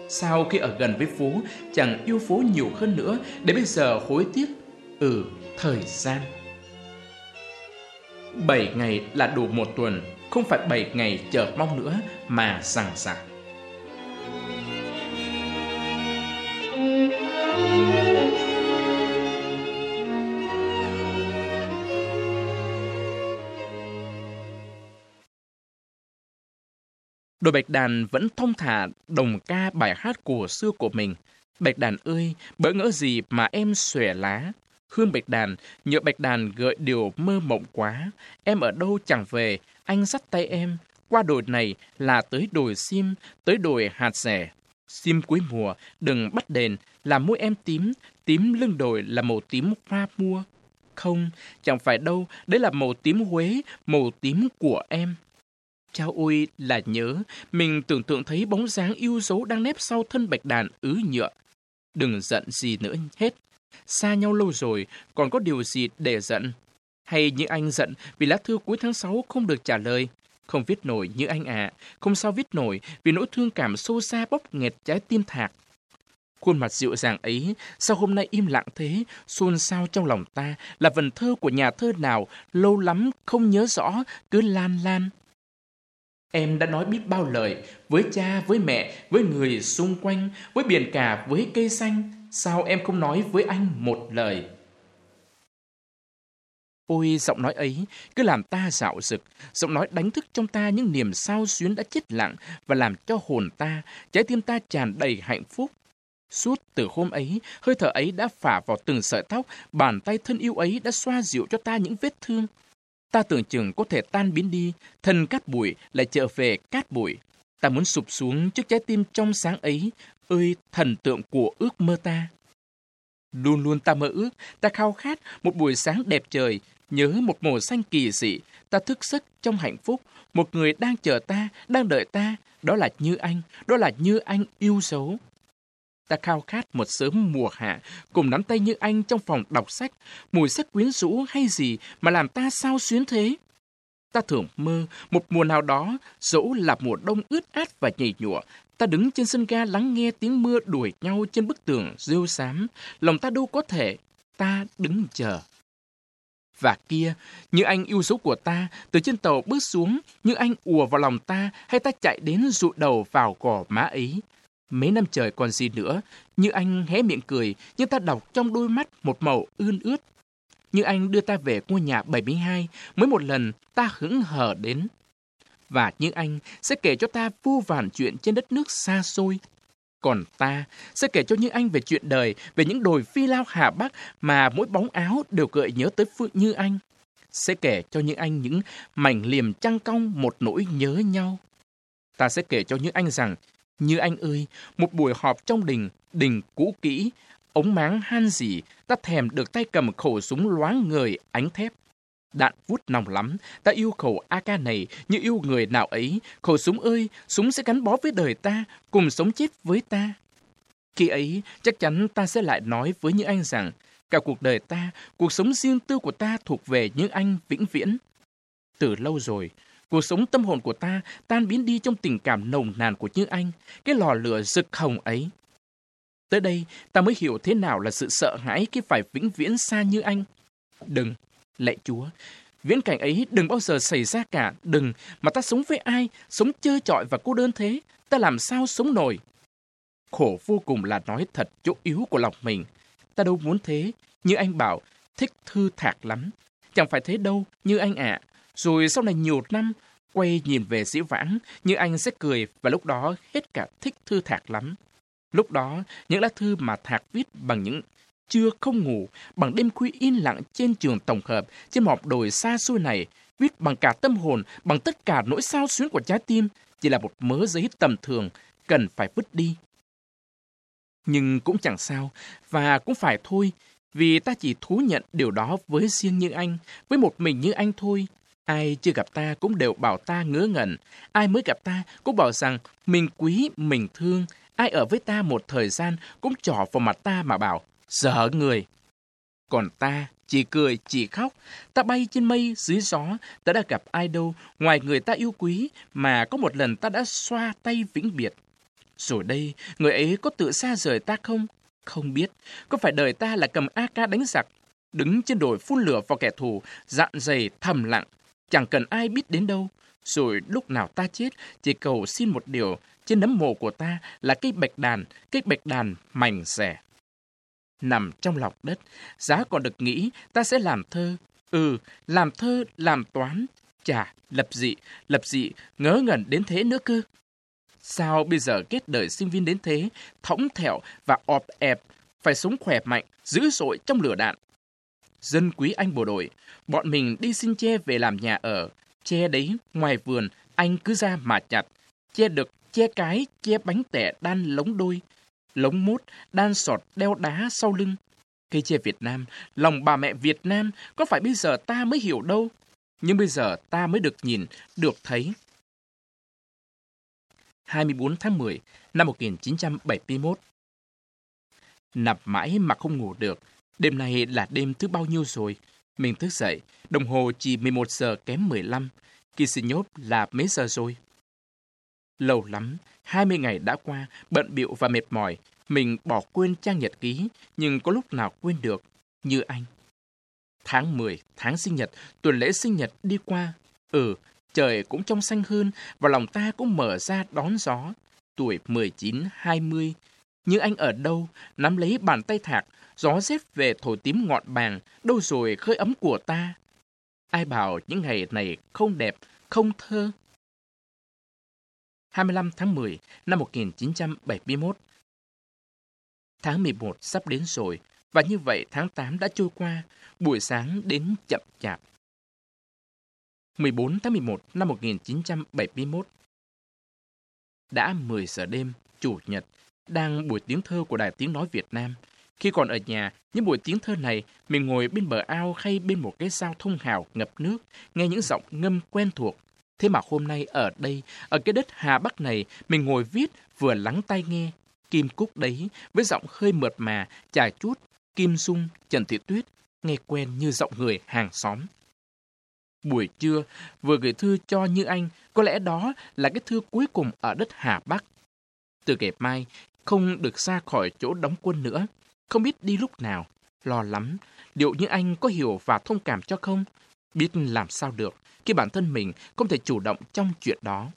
Sau khi ở gần với Phú chẳng yêu Phú nhiều hơn nữa. Để bây giờ hối tiếc Ừ, thời gian. Bảy ngày là đủ một tuần Không phải bảy ngày chờ mong nữa Mà rằng rằng. Đội bạch đàn vẫn thông thả đồng ca bài hát của xưa của mình. Bạch đàn ơi, bỡ ngỡ gì mà em xòe lá. Hương bạch đàn, nhựa bạch đàn gợi điều mơ mộng quá. Em ở đâu chẳng về, anh dắt tay em. Qua đồi này là tới đồi sim, tới đồi hạt rẻ. Sim cuối mùa, đừng bắt đền, làm mũi em tím, tím lưng đồi là màu tím hoa mua. Không, chẳng phải đâu, đấy là màu tím Huế, màu tím của em. Chao ôi là nhớ, mình tưởng tượng thấy bóng dáng yêu dấu đang nép sau thân bạch đàn ứ nhựa. Đừng giận gì nữa hết. Xa nhau lâu rồi, còn có điều gì để giận? Hay như anh giận vì lá thư cuối tháng 6 không được trả lời? Không viết nổi như anh ạ, à. không sao viết nổi vì nỗi thương cảm sâu xa bóc nghẹt trái tim thạc. Khuôn mặt dịu dàng ấy, sao hôm nay im lặng thế, xôn xao trong lòng ta là vần thơ của nhà thơ nào lâu lắm không nhớ rõ, cứ lan lan. Em đã nói biết bao lời với cha, với mẹ, với người xung quanh, với biển cả, với cây xanh. Sao em không nói với anh một lời? Ôi giọng nói ấy cứ làm ta dạo rực, giọng nói đánh thức trong ta những niềm sao xuyến đã chết lặng và làm cho hồn ta, trái tim ta tràn đầy hạnh phúc. Suốt từ hôm ấy, hơi thở ấy đã phả vào từng sợi tóc, bàn tay thân yêu ấy đã xoa dịu cho ta những vết thương. Ta tưởng chừng có thể tan biến đi, thân cát bụi lại trở về cát bụi. Ta muốn sụp xuống trước trái tim trong sáng ấy, ơi thần tượng của ước mơ ta. Luôn luôn ta mơ ước, ta khao khát một buổi sáng đẹp trời, nhớ một màu xanh kỳ dị, ta thức giấc trong hạnh phúc, một người đang chờ ta, đang đợi ta, đó là Như Anh, đó là Như Anh yêu dấu. Ta khao khát một sớm mùa hạ, cùng nắm tay Như Anh trong phòng đọc sách, mùi sách quyến rũ hay gì mà làm ta sao xuyến thế? Ta thường mơ một mùa nào đó, dẫu là mùa đông ướt át và nhầy nhụa, ta đứng trên sân ga lắng nghe tiếng mưa đuổi nhau trên bức tường rêu xám, lòng ta đâu có thể, ta đứng chờ. Và kia, như anh yêu dấu của ta, từ trên tàu bước xuống, như anh ùa vào lòng ta, hay ta chạy đến rụ đầu vào gò má ấy. Mấy năm trời còn gì nữa, như anh hé miệng cười, nhưng ta đọc trong đôi mắt một màu ươn ướt. Như anh đưa ta về ngôi nhà 72, mới một lần ta hững hờ đến. Và như anh sẽ kể cho ta vô vàn chuyện trên đất nước xa xôi. Còn ta sẽ kể cho Như Anh về chuyện đời, về những đồi phi lao Hà Bắc mà mỗi bóng áo đều gợi nhớ tới Phượng Như Anh. Sẽ kể cho Như Anh những mảnh liềm trăng cong một nỗi nhớ nhau. Ta sẽ kể cho Như Anh rằng như anh ơi, một buổi họp trong đình, đình cũ kỹ, ống máng han dỉ, ta thèm được tay cầm khẩu súng loáng người ánh thép. Đạn vút nòng lắm, ta yêu khẩu AK này như yêu người nào ấy. Khẩu súng ơi, súng sẽ gắn bó với đời ta, cùng sống chết với ta. Khi ấy, chắc chắn ta sẽ lại nói với những anh rằng, cả cuộc đời ta, cuộc sống riêng tư của ta thuộc về những anh vĩnh viễn. Từ lâu rồi, Cuộc sống tâm hồn của ta tan biến đi trong tình cảm nồng nàn của Như Anh, cái lò lửa rực hồng ấy. Tới đây, ta mới hiểu thế nào là sự sợ hãi khi phải vĩnh viễn xa Như Anh. Đừng, lạy Chúa, viễn cảnh ấy đừng bao giờ xảy ra cả, đừng, mà ta sống với ai, sống chơi trọi và cô đơn thế, ta làm sao sống nổi. Khổ vô cùng là nói thật chỗ yếu của lòng mình. Ta đâu muốn thế, như anh bảo, thích thư thạc lắm. Chẳng phải thế đâu, như anh ạ, rồi sau này nhiều năm, quay nhìn về dĩ vãng, như anh sẽ cười và lúc đó hết cả thích thư Thạc lắm. Lúc đó, những lá thư mà Thạc viết bằng những chưa không ngủ, bằng đêm khuya yên lặng trên trường tổng hợp, trên mọc đồi xa xôi này, viết bằng cả tâm hồn, bằng tất cả nỗi sao xuyến của trái tim, chỉ là một mớ giấy tầm thường, cần phải vứt đi. Nhưng cũng chẳng sao, và cũng phải thôi, vì ta chỉ thú nhận điều đó với riêng như anh, với một mình như anh thôi, Ai chưa gặp ta cũng đều bảo ta ngớ ngẩn. Ai mới gặp ta cũng bảo rằng mình quý, mình thương. Ai ở với ta một thời gian cũng trỏ vào mặt ta mà bảo, dở người. Còn ta chỉ cười, chỉ khóc. Ta bay trên mây, dưới gió. Ta đã gặp ai đâu, ngoài người ta yêu quý, mà có một lần ta đã xoa tay vĩnh biệt. Rồi đây, người ấy có tự xa rời ta không? Không biết. Có phải đời ta là cầm AK đánh giặc, đứng trên đồi phun lửa vào kẻ thù, dạn dày thầm lặng, Chẳng cần ai biết đến đâu. Rồi lúc nào ta chết, chỉ cầu xin một điều, trên nấm mộ của ta là cây bạch đàn, cây bạch đàn mảnh rẻ. Nằm trong lòng đất, giá còn được nghĩ ta sẽ làm thơ. Ừ, làm thơ, làm toán. Chà, lập dị, lập dị, ngớ ngẩn đến thế nữa cơ. Sao bây giờ kết đời sinh viên đến thế, thõng thẹo và ọp ẹp, phải sống khỏe mạnh, dữ dội trong lửa đạn. Dân quý anh bộ đội, bọn mình đi xin che về làm nhà ở. Che đấy, ngoài vườn, anh cứ ra mà chặt. Che được, che cái, che bánh tẻ đan lống đôi. Lống mốt, đan sọt, đeo đá sau lưng. Cây che Việt Nam, lòng bà mẹ Việt Nam, có phải bây giờ ta mới hiểu đâu. Nhưng bây giờ ta mới được nhìn, được thấy. 24 tháng 10 năm 1971 Nằm mãi mà không ngủ được, Đêm nay là đêm thứ bao nhiêu rồi? Mình thức dậy, đồng hồ chỉ 11 giờ kém 15. Kisinyov là mấy giờ rồi? Lâu lắm, 20 ngày đã qua, bận biệu và mệt mỏi. Mình bỏ quên trang nhật ký, nhưng có lúc nào quên được, như anh. Tháng 10, tháng sinh nhật, tuần lễ sinh nhật đi qua. Ừ, trời cũng trong xanh hơn và lòng ta cũng mở ra đón gió. Tuổi 19, 20. Như anh ở đâu, nắm lấy bàn tay thạc, Gió rét về thổi tím ngọn bàng, đâu rồi khơi ấm của ta. Ai bảo những ngày này không đẹp, không thơ? 25 tháng 10 năm 1971 Tháng 11 sắp đến rồi, và như vậy tháng 8 đã trôi qua, buổi sáng đến chậm chạp. 14 tháng 11 năm 1971 Đã 10 giờ đêm, Chủ nhật, đang buổi tiếng thơ của Đài Tiếng Nói Việt Nam. Khi còn ở nhà, những buổi tiếng thơ này, mình ngồi bên bờ ao hay bên một cái sao thông hào ngập nước, nghe những giọng ngâm quen thuộc. Thế mà hôm nay ở đây, ở cái đất Hà Bắc này, mình ngồi viết vừa lắng tai nghe. Kim Cúc đấy, với giọng hơi mượt mà, chả chút, Kim Dung, Trần Thị Tuyết, nghe quen như giọng người hàng xóm. Buổi trưa, vừa gửi thư cho Như Anh, có lẽ đó là cái thư cuối cùng ở đất Hà Bắc. Từ ngày mai, không được xa khỏi chỗ đóng quân nữa, không biết đi lúc nào, lo lắm, liệu những Anh có hiểu và thông cảm cho không? Biết làm sao được khi bản thân mình không thể chủ động trong chuyện đó.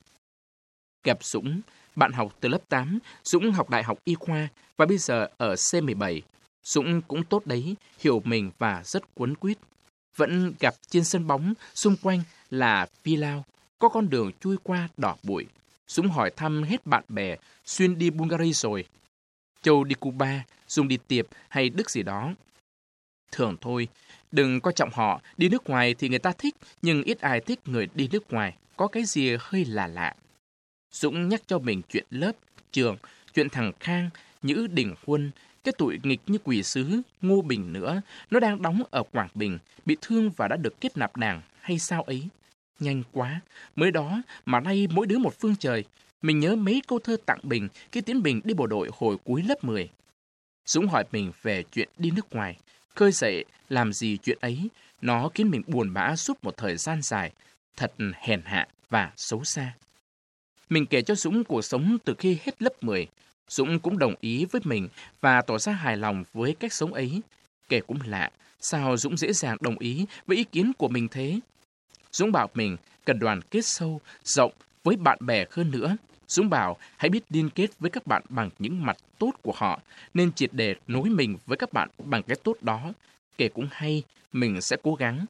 Gặp Dũng, bạn học từ lớp 8, Dũng học đại học y khoa và bây giờ ở C17. Dũng cũng tốt đấy, hiểu mình và rất cuốn quýt. Vẫn gặp trên sân bóng, xung quanh là phi lao, có con đường chui qua đỏ bụi. Dũng hỏi thăm hết bạn bè, xuyên đi Bulgaria rồi. Châu đi Cuba, Dung đi tiệp hay Đức gì đó. Thường thôi, đừng coi trọng họ, đi nước ngoài thì người ta thích, nhưng ít ai thích người đi nước ngoài, có cái gì hơi lạ lạ. Dũng nhắc cho mình chuyện lớp, trường, chuyện thằng Khang, Nhữ Đình Quân, cái tụi nghịch như quỷ sứ, Ngô Bình nữa, nó đang đóng ở Quảng Bình, bị thương và đã được kết nạp đảng hay sao ấy. Nhanh quá, mới đó mà nay mỗi đứa một phương trời. Mình nhớ mấy câu thơ tặng Bình khi Tiến Bình đi bộ đội hồi cuối lớp 10. Dũng hỏi mình về chuyện đi nước ngoài. Khơi dậy làm gì chuyện ấy, nó khiến mình buồn bã suốt một thời gian dài, thật hèn hạ và xấu xa. Mình kể cho Dũng cuộc sống từ khi hết lớp 10. Dũng cũng đồng ý với mình và tỏ ra hài lòng với cách sống ấy. Kể cũng lạ, sao Dũng dễ dàng đồng ý với ý kiến của mình thế? Dũng bảo mình cần đoàn kết sâu, rộng với bạn bè hơn nữa. Dũng bảo hãy biết liên kết với các bạn bằng những mặt tốt của họ, nên triệt để nối mình với các bạn bằng cái tốt đó. Kể cũng hay, mình sẽ cố gắng.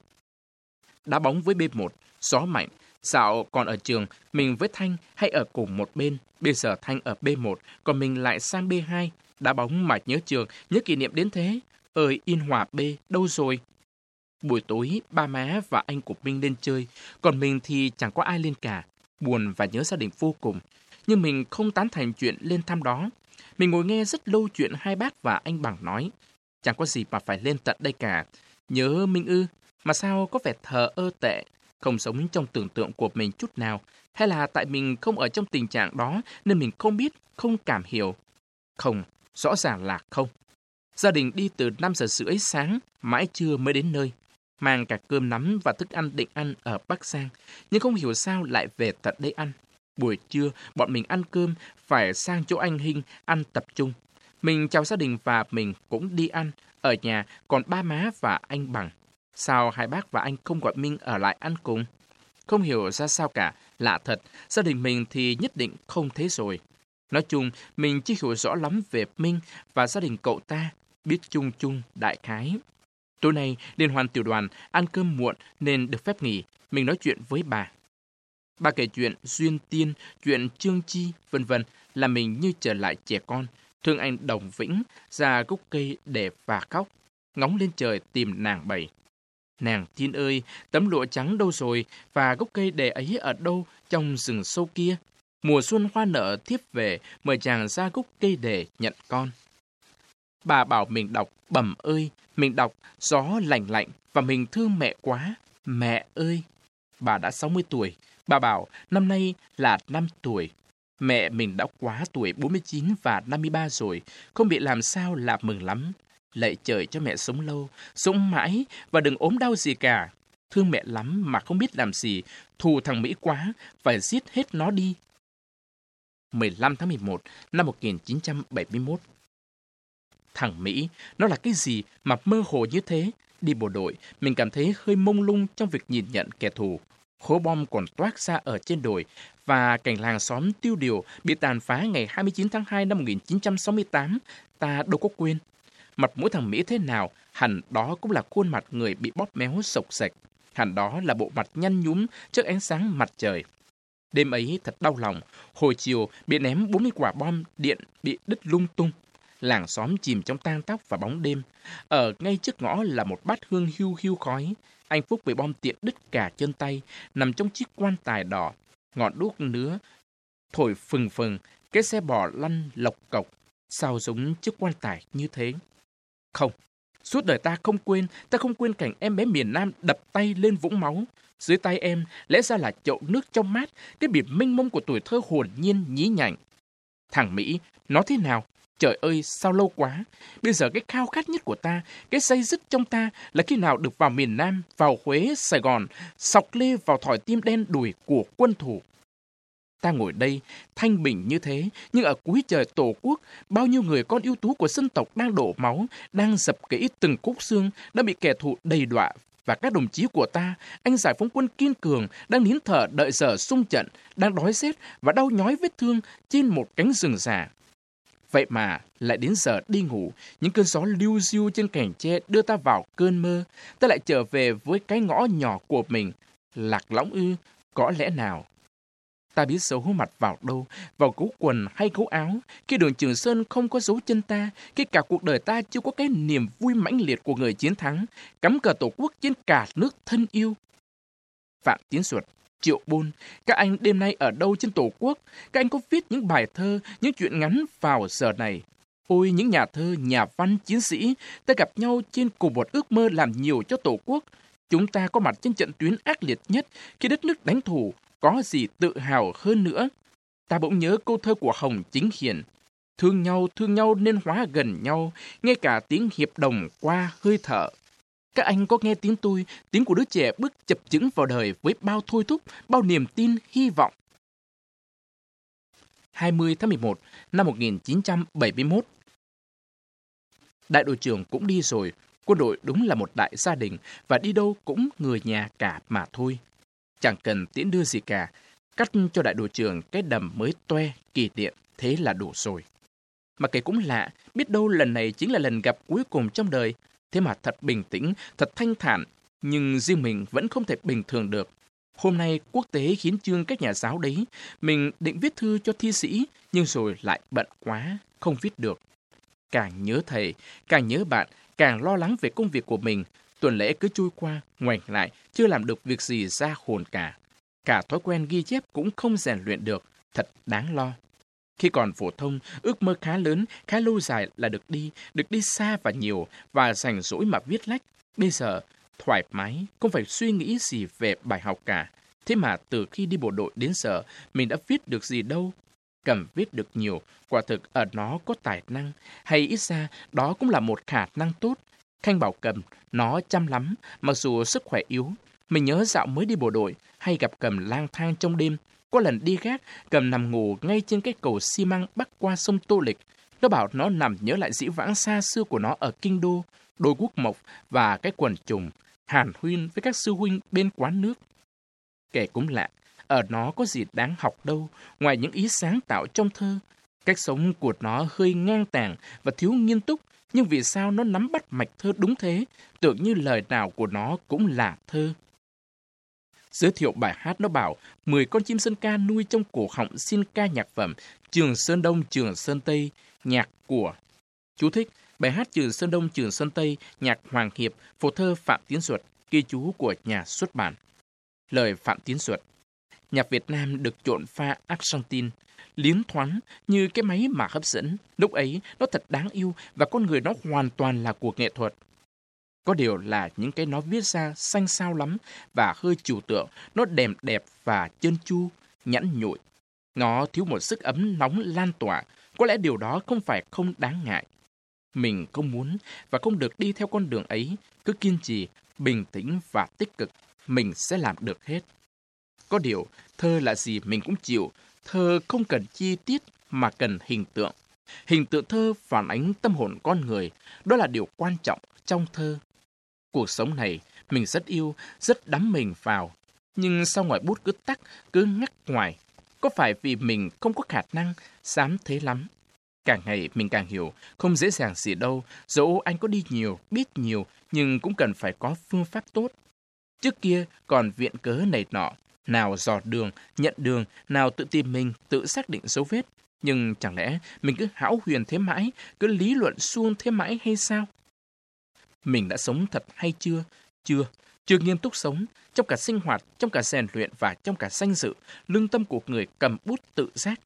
Đá bóng với B1, gió mạnh, Dạo còn ở trường, mình với Thanh hay ở cùng một bên. Bây giờ Thanh ở B1, còn mình lại sang B2. Đá bóng mà nhớ trường, nhớ kỷ niệm đến thế. Ơi, Yên Hòa B, đâu rồi? Buổi tối, ba má và anh của Minh lên chơi, còn mình thì chẳng có ai lên cả. Buồn và nhớ gia đình vô cùng. Nhưng mình không tán thành chuyện lên thăm đó. Mình ngồi nghe rất lâu chuyện hai bác và anh Bằng nói. Chẳng có gì mà phải lên tận đây cả. Nhớ Minh ư, mà sao có vẻ thờ ơ tệ, không sống trong tưởng tượng của mình chút nào, hay là tại mình không ở trong tình trạng đó nên mình không biết, không cảm hiểu. Không, rõ ràng là không. Gia đình đi từ 5 giờ rưỡi sáng, mãi trưa mới đến nơi. Mang cả cơm nắm và thức ăn định ăn ở Bắc Giang, nhưng không hiểu sao lại về tận đây ăn. Buổi trưa, bọn mình ăn cơm, phải sang chỗ anh Hinh ăn tập trung. Mình chào gia đình và mình cũng đi ăn. Ở nhà còn ba má và anh Bằng. Sao hai bác và anh không gọi Minh ở lại ăn cùng? Không hiểu ra sao cả, lạ thật, gia đình mình thì nhất định không thế rồi. Nói chung, mình chưa hiểu rõ lắm về Minh và gia đình cậu ta, biết chung chung đại khái. Tối nay, liên hoan tiểu đoàn ăn cơm muộn nên được phép nghỉ, mình nói chuyện với bà. Bà kể chuyện duyên tiên, chuyện trương chi, vân vân là mình như trở lại trẻ con, thương anh đồng vĩnh ra gốc cây để và khóc, ngóng lên trời tìm nàng bảy. Nàng tiên ơi, tấm lụa trắng đâu rồi và gốc cây đề ấy ở đâu trong rừng sâu kia? Mùa xuân hoa nở thiếp về, mời chàng ra gốc cây đề nhận con. Bà bảo mình đọc bẩm ơi, mình đọc gió lạnh lạnh và mình thương mẹ quá. Mẹ ơi! Bà đã 60 tuổi. Bà bảo năm nay là 5 tuổi. Mẹ mình đã quá tuổi 49 và 53 rồi, không biết làm sao là mừng lắm. Lạy trời cho mẹ sống lâu, sống mãi và đừng ốm đau gì cả. Thương mẹ lắm mà không biết làm gì, thù thằng Mỹ quá, phải giết hết nó đi. 15 tháng 11 năm 1971 Thằng Mỹ, nó là cái gì mà mơ hồ như thế? Đi bộ đội, mình cảm thấy hơi mông lung trong việc nhìn nhận kẻ thù. Khố bom còn toát ra ở trên đồi và cảnh làng xóm tiêu điều bị tàn phá ngày 29 tháng 2 năm 1968, ta đâu có quên. Mặt mũi thằng Mỹ thế nào, hẳn đó cũng là khuôn mặt người bị bóp méo sộc sạch. Hẳn đó là bộ mặt nhăn nhúm trước ánh sáng mặt trời. Đêm ấy thật đau lòng, hồi chiều bị ném 40 quả bom điện bị đứt lung tung. Làng xóm chìm trong tang tóc và bóng đêm. Ở ngay trước ngõ là một bát hương hưu hưu khói. Anh Phúc bị bom tiện đứt cả chân tay, nằm trong chiếc quan tài đỏ. Ngọn đuốc nứa, thổi phừng phừng, cái xe bò lăn lộc cộc, sao giống chiếc quan tài như thế. Không, suốt đời ta không quên, ta không quên cảnh em bé miền Nam đập tay lên vũng máu. Dưới tay em, lẽ ra là chậu nước trong mát, cái biển minh mông của tuổi thơ hồn nhiên nhí nhảnh. Thằng Mỹ, nó thế nào? Trời ơi, sao lâu quá. Bây giờ cái khao khát nhất của ta, cái say dứt trong ta là khi nào được vào miền Nam, vào Huế, Sài Gòn, sọc lê vào thỏi tim đen đuổi của quân thủ. Ta ngồi đây, thanh bình như thế, nhưng ở cuối trời tổ quốc, bao nhiêu người con ưu tú của dân tộc đang đổ máu, đang dập kỹ từng cúc xương, đã bị kẻ thù đầy đọa và các đồng chí của ta, anh giải phóng quân kiên cường, đang nín thở đợi giờ xung trận, đang đói rét và đau nhói vết thương trên một cánh rừng già. Vậy mà, lại đến giờ đi ngủ, những cơn gió lưu diêu trên cành tre đưa ta vào cơn mơ, ta lại trở về với cái ngõ nhỏ của mình. Lạc lõng ư, có lẽ nào Ta biết xấu mặt vào đâu, vào cấu quần hay cấu áo. Khi đường Trường Sơn không có dấu chân ta, khi cả cuộc đời ta chưa có cái niềm vui mãnh liệt của người chiến thắng, cắm cờ tổ quốc trên cả nước thân yêu. Phạm Tiến Duật, Triệu Bôn, các anh đêm nay ở đâu trên tổ quốc? Các anh có viết những bài thơ, những chuyện ngắn vào giờ này? Ôi những nhà thơ, nhà văn, chiến sĩ, ta gặp nhau trên cùng một ước mơ làm nhiều cho tổ quốc. Chúng ta có mặt trên trận tuyến ác liệt nhất khi đất nước đánh thủ, có gì tự hào hơn nữa. Ta bỗng nhớ câu thơ của Hồng Chính Hiền. Thương nhau, thương nhau nên hóa gần nhau, ngay cả tiếng hiệp đồng qua hơi thở. Các anh có nghe tiếng tôi, tiếng của đứa trẻ bước chập chững vào đời với bao thôi thúc, bao niềm tin, hy vọng. 20 tháng 11 năm 1971 Đại đội trưởng cũng đi rồi, quân đội đúng là một đại gia đình và đi đâu cũng người nhà cả mà thôi. Chẳng cần tiễn đưa gì cả, cắt cho đại đội trưởng cái đầm mới toe, kỳ điện thế là đủ rồi. Mà kể cũng lạ, biết đâu lần này chính là lần gặp cuối cùng trong đời. Thế mà thật bình tĩnh, thật thanh thản, nhưng riêng mình vẫn không thể bình thường được. Hôm nay quốc tế khiến chương các nhà giáo đấy, mình định viết thư cho thi sĩ, nhưng rồi lại bận quá, không viết được. Càng nhớ thầy, càng nhớ bạn, càng lo lắng về công việc của mình, Tuần lễ cứ trôi qua, ngoảnh lại, chưa làm được việc gì ra hồn cả. Cả thói quen ghi chép cũng không rèn luyện được, thật đáng lo. Khi còn phổ thông, ước mơ khá lớn, khá lâu dài là được đi, được đi xa và nhiều, và rảnh rỗi mà viết lách. Bây giờ, thoải mái, không phải suy nghĩ gì về bài học cả. Thế mà từ khi đi bộ đội đến giờ, mình đã viết được gì đâu. Cầm viết được nhiều, quả thực ở nó có tài năng, hay ít ra đó cũng là một khả năng tốt, Khanh bảo cầm, nó chăm lắm, mặc dù sức khỏe yếu. Mình nhớ dạo mới đi bộ đội, hay gặp cầm lang thang trong đêm. Có lần đi gác, cầm nằm ngủ ngay trên cái cầu xi măng bắc qua sông Tô Lịch. Nó bảo nó nằm nhớ lại dĩ vãng xa xưa của nó ở Kinh Đô, đôi quốc mộc và cái quần trùng, hàn huyên với các sư huynh bên quán nước. Kể cũng lạ, ở nó có gì đáng học đâu, ngoài những ý sáng tạo trong thơ. Cách sống của nó hơi ngang tàng và thiếu nghiêm túc, nhưng vì sao nó nắm bắt mạch thơ đúng thế, tưởng như lời nào của nó cũng là thơ. Giới thiệu bài hát nó bảo 10 con chim sơn ca nuôi trong cổ họng xin ca nhạc phẩm Trường Sơn Đông Trường Sơn Tây, nhạc của. Chú thích, bài hát Trường Sơn Đông Trường Sơn Tây, nhạc Hoàng Hiệp, phổ thơ Phạm Tiến Duật, ghi chú của nhà xuất bản. Lời Phạm Tiến Duật Nhạc Việt Nam được trộn pha Argentine, liến thoáng như cái máy mà hấp dẫn. Lúc ấy, nó thật đáng yêu và con người nó hoàn toàn là cuộc nghệ thuật. Có điều là những cái nó viết ra xanh xao lắm và hơi trừu tượng, nó đẹp đẹp và chân chu, nhẵn nhụi. Nó thiếu một sức ấm nóng lan tỏa, có lẽ điều đó không phải không đáng ngại. Mình không muốn và không được đi theo con đường ấy, cứ kiên trì, bình tĩnh và tích cực, mình sẽ làm được hết. Có điều, thơ là gì mình cũng chịu, Thơ không cần chi tiết mà cần hình tượng. Hình tượng thơ phản ánh tâm hồn con người, đó là điều quan trọng trong thơ. Cuộc sống này mình rất yêu, rất đắm mình vào. Nhưng sao ngoài bút cứ tắc, cứ ngắt ngoài? Có phải vì mình không có khả năng, dám thế lắm? Càng ngày mình càng hiểu, không dễ dàng gì đâu, dẫu anh có đi nhiều, biết nhiều, nhưng cũng cần phải có phương pháp tốt. Trước kia còn viện cớ này nọ, nào dò đường, nhận đường, nào tự tìm mình, tự xác định dấu vết. Nhưng chẳng lẽ mình cứ hão huyền thế mãi, cứ lý luận suông thế mãi hay sao? Mình đã sống thật hay chưa? Chưa, chưa nghiêm túc sống, trong cả sinh hoạt, trong cả rèn luyện và trong cả danh dự, lương tâm của người cầm bút tự giác.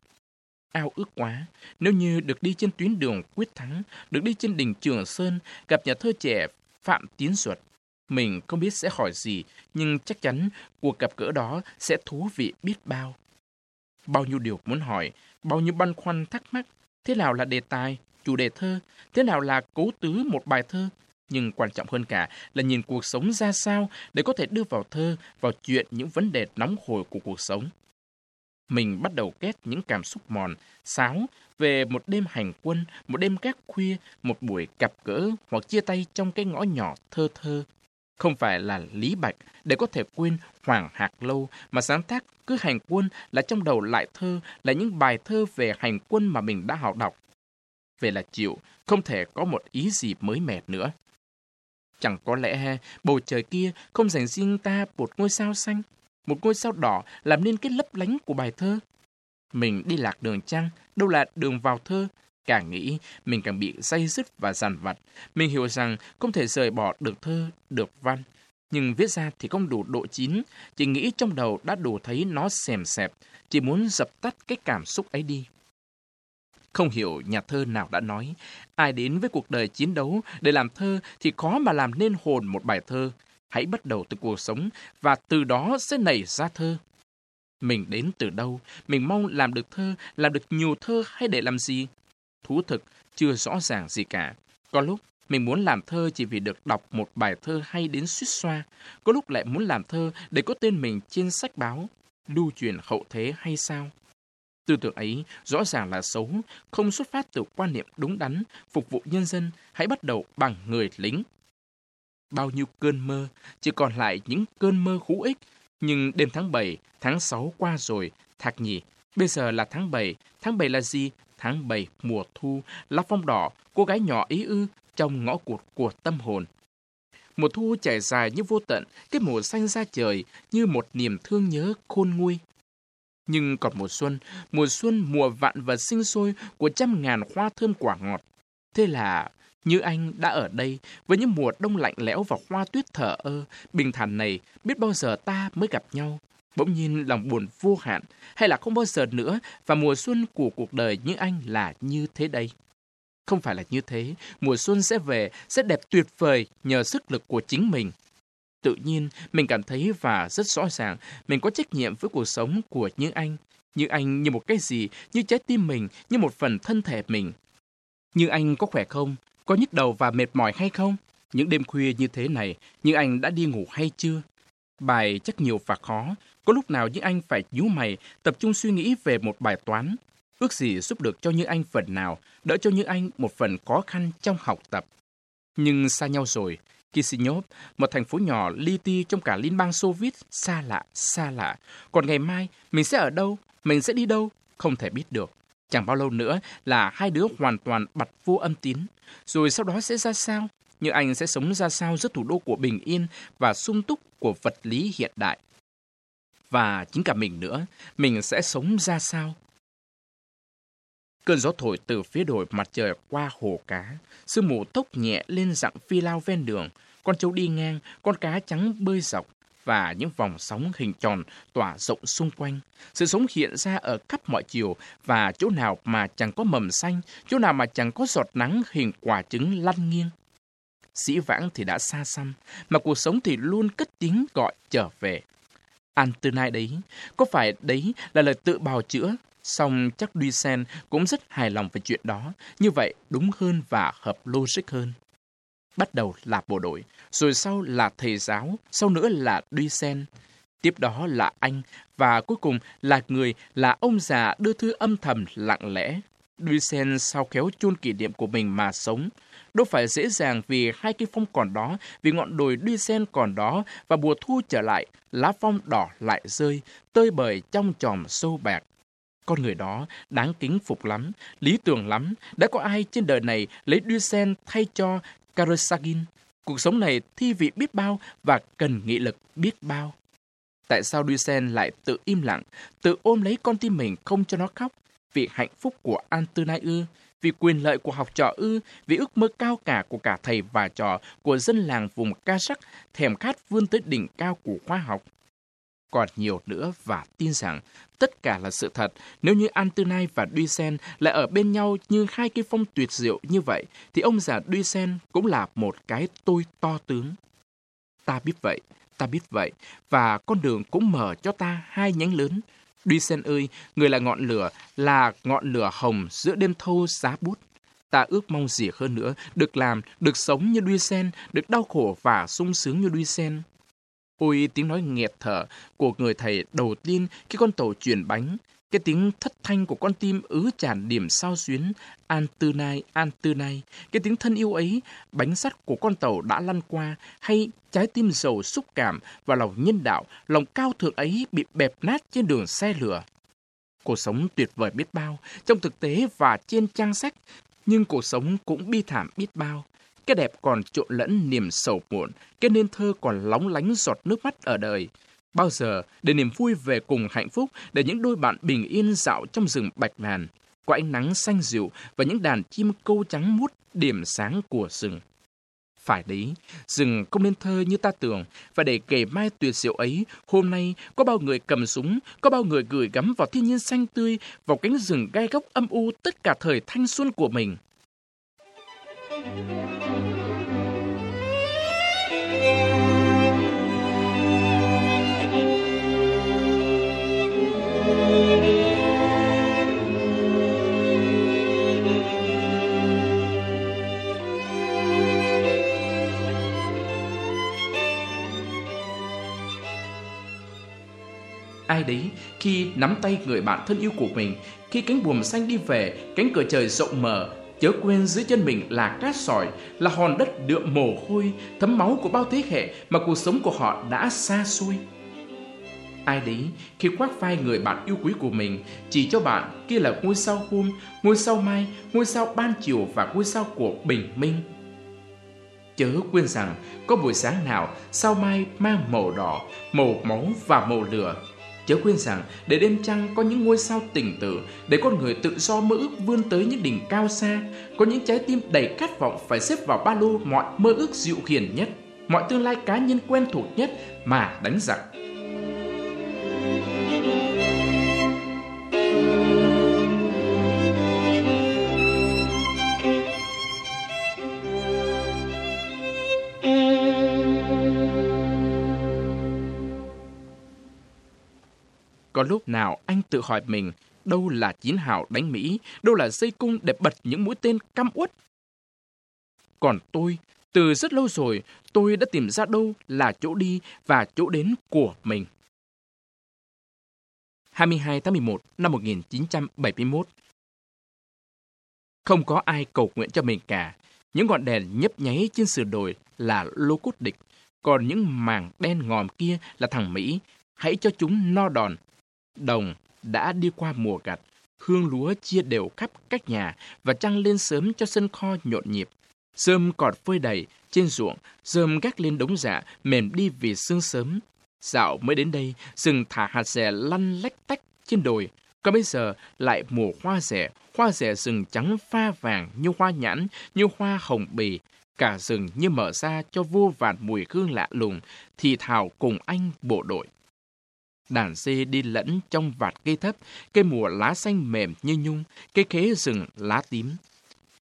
Ao ước quá, nếu như được đi trên tuyến đường quyết thắng, được đi trên đỉnh Trường Sơn, gặp nhà thơ trẻ Phạm Tiến Duật, mình không biết sẽ hỏi gì, nhưng chắc chắn cuộc gặp gỡ đó sẽ thú vị biết bao. Bao nhiêu điều muốn hỏi, bao nhiêu băn khoăn thắc mắc, thế nào là đề tài, chủ đề thơ, thế nào là cố tứ một bài thơ, nhưng quan trọng hơn cả là nhìn cuộc sống ra sao để có thể đưa vào thơ, vào chuyện những vấn đề nóng hổi của cuộc sống. Mình bắt đầu kết những cảm xúc mòn, sáo về một đêm hành quân, một đêm gác khuya, một buổi gặp gỡ hoặc chia tay trong cái ngõ nhỏ thơ thơ. Không phải là lý bạch để có thể quên Hoàng Hạc Lâu mà sáng tác cứ hành quân là trong đầu lại thơ là những bài thơ về hành quân mà mình đã học đọc. Về là chịu, không thể có một ý gì mới mẻ nữa. Chẳng có lẽ bầu trời kia không dành riêng ta một ngôi sao xanh, một ngôi sao đỏ làm nên cái lấp lánh của bài thơ. Mình đi lạc đường trăng, đâu là đường vào thơ. Càng nghĩ, mình càng bị say dứt và giàn vặt. Mình hiểu rằng không thể rời bỏ được thơ, được văn. Nhưng viết ra thì không đủ độ chín, chỉ nghĩ trong đầu đã đủ thấy nó xèm xẹp, chỉ muốn dập tắt cái cảm xúc ấy đi. Không hiểu nhà thơ nào đã nói, ai đến với cuộc đời chiến đấu để làm thơ thì khó mà làm nên hồn một bài thơ. Hãy bắt đầu từ cuộc sống và từ đó sẽ nảy ra thơ. Mình đến từ đâu? Mình mong làm được thơ, làm được nhiều thơ hay để làm gì? Thú thực, chưa rõ ràng gì cả. Có lúc mình muốn làm thơ chỉ vì được đọc một bài thơ hay đến suýt xoa. Có lúc lại muốn làm thơ để có tên mình trên sách báo, lưu truyền hậu thế hay sao? Tư tưởng ấy rõ ràng là xấu, không xuất phát từ quan niệm đúng đắn, phục vụ nhân dân, hãy bắt đầu bằng người lính. Bao nhiêu cơn mơ, chỉ còn lại những cơn mơ hữu ích. Nhưng đêm tháng 7, tháng 6 qua rồi, thạc nhỉ, bây giờ là tháng 7, tháng 7 là gì? Tháng 7 mùa thu, lá phong đỏ, cô gái nhỏ ý ư trong ngõ cụt của tâm hồn. Mùa thu trải dài như vô tận, cái mùa xanh ra trời như một niềm thương nhớ khôn nguôi. Nhưng còn mùa xuân, mùa xuân mùa vạn vật sinh sôi của trăm ngàn hoa thơm quả ngọt. Thế là như anh đã ở đây với những mùa đông lạnh lẽo và hoa tuyết thở ơ, bình thản này, biết bao giờ ta mới gặp nhau. Bỗng nhiên lòng buồn vô hạn, hay là không bao giờ nữa và mùa xuân của cuộc đời như anh là như thế đây. Không phải là như thế, mùa xuân sẽ về, sẽ đẹp tuyệt vời nhờ sức lực của chính mình tự nhiên mình cảm thấy và rất rõ ràng mình có trách nhiệm với cuộc sống của những Anh. Như Anh như một cái gì, như trái tim mình, như một phần thân thể mình. Như Anh có khỏe không? Có nhức đầu và mệt mỏi hay không? Những đêm khuya như thế này, Như Anh đã đi ngủ hay chưa? Bài chắc nhiều và khó. Có lúc nào Như Anh phải nhíu mày, tập trung suy nghĩ về một bài toán. Ước gì giúp được cho Như Anh phần nào, đỡ cho Như Anh một phần khó khăn trong học tập. Nhưng xa nhau rồi, Kisinov, một thành phố nhỏ li ti trong cả Liên bang Xô Viết, xa lạ, xa lạ. Còn ngày mai, mình sẽ ở đâu? Mình sẽ đi đâu? Không thể biết được. Chẳng bao lâu nữa là hai đứa hoàn toàn bật vô âm tín. Rồi sau đó sẽ ra sao? Như anh sẽ sống ra sao giữa thủ đô của bình yên và sung túc của vật lý hiện đại? Và chính cả mình nữa, mình sẽ sống ra sao? Cơn gió thổi từ phía đồi mặt trời qua hồ cá, sương mù tốc nhẹ lên dặn phi lao ven đường, con trâu đi ngang, con cá trắng bơi dọc và những vòng sóng hình tròn tỏa rộng xung quanh. Sự sống hiện ra ở khắp mọi chiều và chỗ nào mà chẳng có mầm xanh, chỗ nào mà chẳng có giọt nắng hình quả trứng lăn nghiêng. Sĩ vãng thì đã xa xăm, mà cuộc sống thì luôn cất tiếng gọi trở về. An từ nay đấy, có phải đấy là lời tự bào chữa Song chắc Duy Sen cũng rất hài lòng về chuyện đó, như vậy đúng hơn và hợp logic hơn. Bắt đầu là bộ đội, rồi sau là thầy giáo, sau nữa là Duy Sen. Tiếp đó là anh, và cuối cùng là người là ông già đưa thư âm thầm lặng lẽ. Duy Sen sau kéo chôn kỷ niệm của mình mà sống. Đâu phải dễ dàng vì hai cây phong còn đó, vì ngọn đồi Duy Sen còn đó, và mùa thu trở lại, lá phong đỏ lại rơi, tơi bời trong tròm sâu bạc. Con người đó đáng kính phục lắm, lý tưởng lắm. Đã có ai trên đời này lấy Dusen thay cho Karasagin? Cuộc sống này thi vị biết bao và cần nghị lực biết bao. Tại sao Duisen lại tự im lặng, tự ôm lấy con tim mình không cho nó khóc? Vì hạnh phúc của Anternai ư? Vì quyền lợi của học trò ư? Vì ước mơ cao cả của cả thầy và trò, của dân làng vùng ca sắc, thèm khát vươn tới đỉnh cao của khoa học? Còn nhiều nữa và tin rằng tất cả là sự thật. Nếu như Antunai và Duisen lại ở bên nhau như hai cây phong tuyệt diệu như vậy, thì ông già Duisen cũng là một cái tôi to tướng. Ta biết vậy, ta biết vậy, và con đường cũng mở cho ta hai nhánh lớn. Duy Sen ơi, người là ngọn lửa, là ngọn lửa hồng giữa đêm thâu giá bút. Ta ước mong gì hơn nữa, được làm, được sống như Duy Sen, được đau khổ và sung sướng như Duy Sen. Ôi tiếng nói nghẹt thở của người thầy đầu tiên khi con tàu chuyển bánh, cái tiếng thất thanh của con tim ứ tràn điểm sao xuyến, an tư nai, an tư nai, cái tiếng thân yêu ấy, bánh sắt của con tàu đã lăn qua, hay trái tim giàu xúc cảm và lòng nhân đạo, lòng cao thượng ấy bị bẹp nát trên đường xe lửa. Cuộc sống tuyệt vời biết bao, trong thực tế và trên trang sách, nhưng cuộc sống cũng bi thảm biết bao. Cái đẹp còn trộn lẫn niềm sầu muộn, cái nên thơ còn lóng lánh giọt nước mắt ở đời. Bao giờ để niềm vui về cùng hạnh phúc, để những đôi bạn bình yên dạo trong rừng bạch ngàn, có ánh nắng xanh dịu và những đàn chim câu trắng mút điểm sáng của rừng. Phải đấy, rừng không nên thơ như ta tưởng, và để kể mai tuyệt diệu ấy, hôm nay có bao người cầm súng, có bao người gửi gắm vào thiên nhiên xanh tươi, vào cánh rừng gai góc âm u tất cả thời thanh xuân của mình. Ai đấy khi nắm tay người bạn thân yêu của mình, khi cánh buồm xanh đi về, cánh cửa trời rộng mở, chớ quên dưới chân mình là cát sỏi, là hòn đất đượm mồ hôi, thấm máu của bao thế hệ mà cuộc sống của họ đã xa xôi. Ai đấy khi khoác vai người bạn yêu quý của mình chỉ cho bạn kia là ngôi sao hôm, ngôi sao mai, ngôi sao ban chiều và ngôi sao của bình minh. Chớ quên rằng có buổi sáng nào sao mai mang màu đỏ, màu máu và màu lửa Chớ quên rằng để đêm trăng có những ngôi sao tỉnh tử, để con người tự do mơ ước vươn tới những đỉnh cao xa, có những trái tim đầy khát vọng phải xếp vào ba lô mọi mơ ước dịu hiền nhất, mọi tương lai cá nhân quen thuộc nhất mà đánh giặc. Có lúc nào anh tự hỏi mình, đâu là chiến hào đánh Mỹ, đâu là dây cung để bật những mũi tên căm uất. Còn tôi, từ rất lâu rồi, tôi đã tìm ra đâu là chỗ đi và chỗ đến của mình. 22 tháng 11 năm 1971 Không có ai cầu nguyện cho mình cả. Những ngọn đèn nhấp nháy trên sườn đồi là lô cốt địch, còn những màng đen ngòm kia là thằng Mỹ. Hãy cho chúng no đòn, Đồng đã đi qua mùa gặt, hương lúa chia đều khắp các nhà và trăng lên sớm cho sân kho nhộn nhịp. Rơm còn phơi đầy trên ruộng, rơm gác lên đống dạ, mềm đi vì sương sớm. Dạo mới đến đây, rừng thả hạt rẻ lăn lách tách trên đồi. Còn bây giờ lại mùa hoa rẻ, hoa rẻ rừng trắng pha vàng như hoa nhãn, như hoa hồng bì. Cả rừng như mở ra cho vô vàn mùi hương lạ lùng, thì thảo cùng anh bộ đội. Đàn dê đi lẫn trong vạt cây thấp, cây mùa lá xanh mềm như nhung, cây khế rừng lá tím.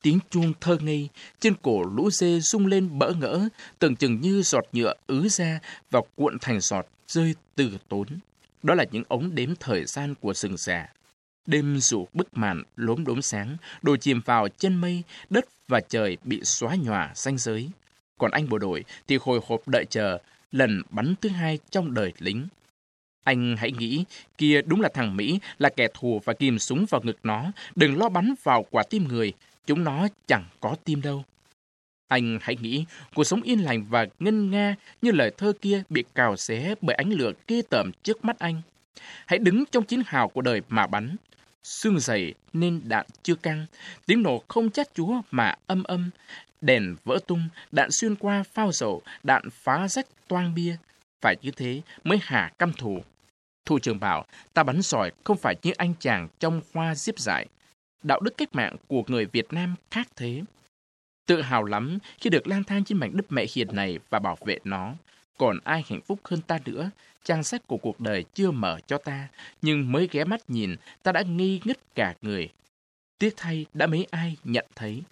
Tiếng chuông thơ ngây, trên cổ lũ dê rung lên bỡ ngỡ, tưởng chừng như giọt nhựa ứ ra và cuộn thành giọt rơi từ tốn. Đó là những ống đếm thời gian của rừng già. Đêm rủ bức màn lốm đốm sáng, đồ chìm vào chân mây, đất và trời bị xóa nhòa xanh giới. Còn anh bộ đội thì hồi hộp đợi chờ lần bắn thứ hai trong đời lính. Anh hãy nghĩ, kia đúng là thằng Mỹ, là kẻ thù và kìm súng vào ngực nó. Đừng lo bắn vào quả tim người, chúng nó chẳng có tim đâu. Anh hãy nghĩ, cuộc sống yên lành và ngân nga như lời thơ kia bị cào xé bởi ánh lửa kê tởm trước mắt anh. Hãy đứng trong chiến hào của đời mà bắn. Xương dày nên đạn chưa căng, tiếng nổ không chát chúa mà âm âm. Đèn vỡ tung, đạn xuyên qua phao dầu, đạn phá rách toang bia. Phải như thế mới hạ căm thù. Thủ trưởng bảo, ta bắn giỏi không phải như anh chàng trong hoa diếp giải. Đạo đức cách mạng của người Việt Nam khác thế. Tự hào lắm khi được lang thang trên mảnh đất mẹ hiền này và bảo vệ nó. Còn ai hạnh phúc hơn ta nữa, trang sách của cuộc đời chưa mở cho ta, nhưng mới ghé mắt nhìn, ta đã nghi ngất cả người. Tiếc thay đã mấy ai nhận thấy.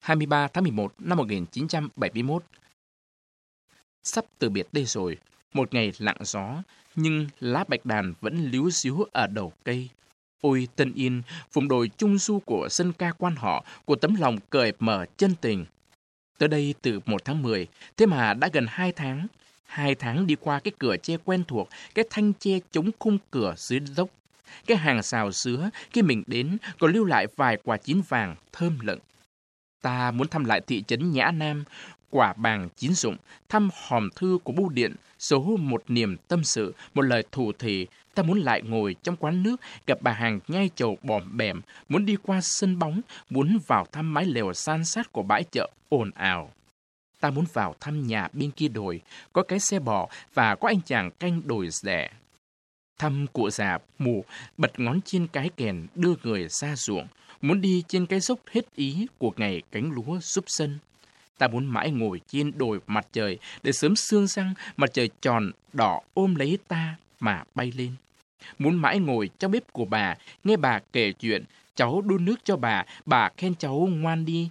23 tháng 11 năm 1971 Sắp từ biệt đây rồi, một ngày lặng gió, nhưng lá bạch đàn vẫn líu xíu ở đầu cây. Ôi Tân Yên, vùng đồi trung du của dân ca quan họ, của tấm lòng cởi mở chân tình. Tới đây từ 1 tháng 10, thế mà đã gần 2 tháng. Hai tháng đi qua cái cửa tre quen thuộc, cái thanh tre chống khung cửa dưới dốc. Cái hàng xào sứa, khi mình đến, còn lưu lại vài quả chín vàng, thơm lận. Ta muốn thăm lại thị trấn Nhã Nam, quả bàng chín dụng thăm hòm thư của bưu điện, số một niềm tâm sự, một lời thủ thị Ta muốn lại ngồi trong quán nước, gặp bà hàng nhai chầu bòm bèm, muốn đi qua sân bóng, muốn vào thăm mái lều san sát của bãi chợ ồn ào. Ta muốn vào thăm nhà bên kia đồi, có cái xe bò và có anh chàng canh đồi rẻ. Thăm cụ già mù, bật ngón trên cái kèn đưa người ra ruộng, muốn đi trên cái dốc hết ý của ngày cánh lúa giúp sân. Ta muốn mãi ngồi trên đồi mặt trời để sớm sương răng mặt trời tròn đỏ ôm lấy ta mà bay lên. Muốn mãi ngồi trong bếp của bà, nghe bà kể chuyện, cháu đun nước cho bà, bà khen cháu ngoan đi.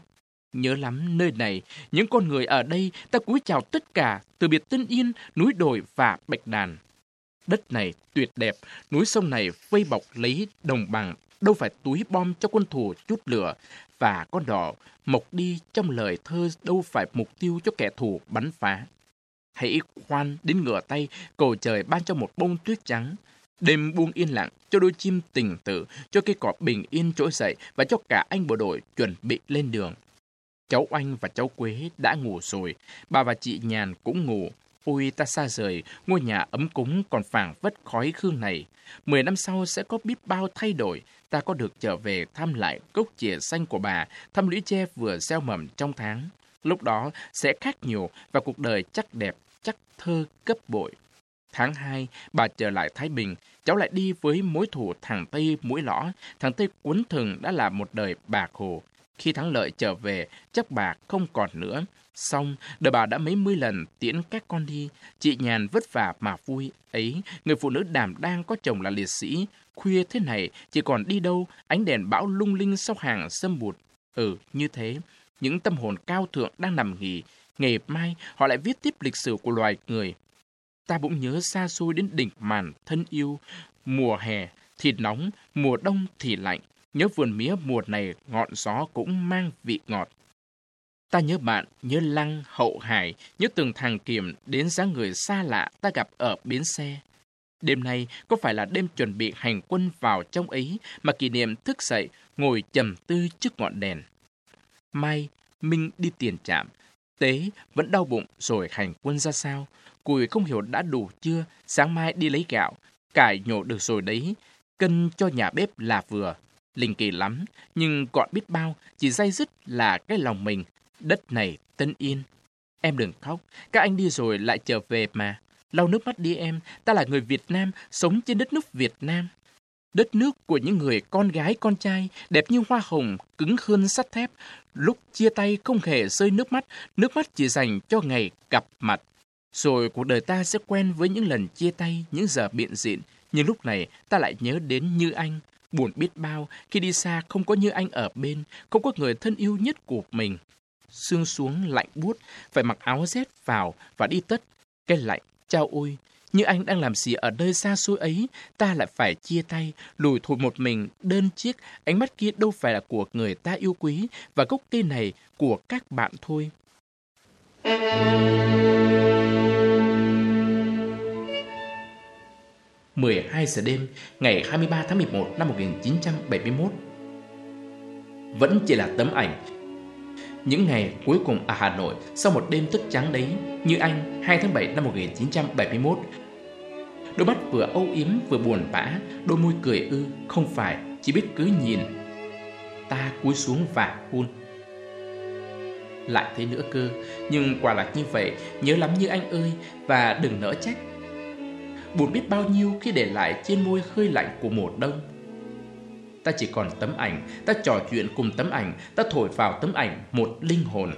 Nhớ lắm nơi này, những con người ở đây ta cúi chào tất cả, từ biệt Tân Yên, núi đồi và Bạch Đàn. Đất này tuyệt đẹp, núi sông này vây bọc lấy đồng bằng, đâu phải túi bom cho quân thù chút lửa, và con đỏ mộc đi trong lời thơ đâu phải mục tiêu cho kẻ thù bắn phá. Hãy khoan đến ngửa tay, cầu trời ban cho một bông tuyết trắng. Đêm buông yên lặng cho đôi chim tình tử, cho cây cỏ bình yên trỗi dậy và cho cả anh bộ đội chuẩn bị lên đường. Cháu Anh và cháu Quế đã ngủ rồi, bà và chị Nhàn cũng ngủ. Ôi ta xa rời, ngôi nhà ấm cúng còn phảng vất khói hương này. Mười năm sau sẽ có biết bao thay đổi, ta có được trở về thăm lại cốc chìa xanh của bà, thăm lũy tre vừa gieo mầm trong tháng. Lúc đó sẽ khác nhiều và cuộc đời chắc đẹp, chắc thơ cấp bội. Tháng 2, bà trở lại Thái Bình, cháu lại đi với mối thủ thằng Tây mũi lõ. Thằng Tây cuốn thừng đã là một đời bà hồ. Khi thắng lợi trở về, chắc bà không còn nữa. Xong, đời bà đã mấy mươi lần tiễn các con đi. Chị nhàn vất vả mà vui. Ấy, người phụ nữ đảm đang có chồng là liệt sĩ. Khuya thế này, chỉ còn đi đâu, ánh đèn bão lung linh sau hàng sâm bụt. Ừ, như thế, những tâm hồn cao thượng đang nằm nghỉ. Ngày mai, họ lại viết tiếp lịch sử của loài người. Ta bỗng nhớ xa xôi đến đỉnh màn thân yêu. Mùa hè thì nóng, mùa đông thì lạnh. Nhớ vườn mía mùa này ngọn gió cũng mang vị ngọt. Ta nhớ bạn, nhớ lăng, hậu hải, nhớ từng thằng kiềm đến dáng người xa lạ ta gặp ở bến xe. Đêm nay có phải là đêm chuẩn bị hành quân vào trong ấy mà kỷ niệm thức dậy, ngồi trầm tư trước ngọn đèn. Mai, Minh đi tiền trạm. Tế vẫn đau bụng rồi hành quân ra sao. Cùi không hiểu đã đủ chưa, sáng mai đi lấy gạo. Cải nhổ được rồi đấy, cân cho nhà bếp là vừa. Linh kỳ lắm, nhưng gọn biết bao, chỉ dây dứt là cái lòng mình. Đất này tân yên. Em đừng khóc, các anh đi rồi lại trở về mà. Lau nước mắt đi em, ta là người Việt Nam, sống trên đất nước Việt Nam. Đất nước của những người con gái con trai, đẹp như hoa hồng, cứng hơn sắt thép. Lúc chia tay không hề rơi nước mắt, nước mắt chỉ dành cho ngày gặp mặt. Rồi cuộc đời ta sẽ quen với những lần chia tay, những giờ biện diện. Nhưng lúc này ta lại nhớ đến Như Anh, Buồn biết bao khi đi xa không có như anh ở bên, không có người thân yêu nhất của mình. Sương xuống lạnh buốt, phải mặc áo rét vào và đi tất. Cái lạnh, chao ôi, như anh đang làm gì ở nơi xa xôi ấy, ta lại phải chia tay, lùi thụt một mình, đơn chiếc, ánh mắt kia đâu phải là của người ta yêu quý, và gốc cây này của các bạn thôi. 12 giờ đêm ngày 23 tháng 11 năm 1971. Vẫn chỉ là tấm ảnh. Những ngày cuối cùng ở Hà Nội sau một đêm thức trắng đấy, như anh 2 tháng 7 năm 1971. Đôi mắt vừa âu yếm vừa buồn bã, đôi môi cười ư, không phải, chỉ biết cứ nhìn. Ta cúi xuống và hôn. Lại thế nữa cơ, nhưng quả là như vậy, nhớ lắm như anh ơi, và đừng nỡ trách. Buồn biết bao nhiêu khi để lại trên môi hơi lạnh của mùa đông. Ta chỉ còn tấm ảnh, ta trò chuyện cùng tấm ảnh, ta thổi vào tấm ảnh một linh hồn.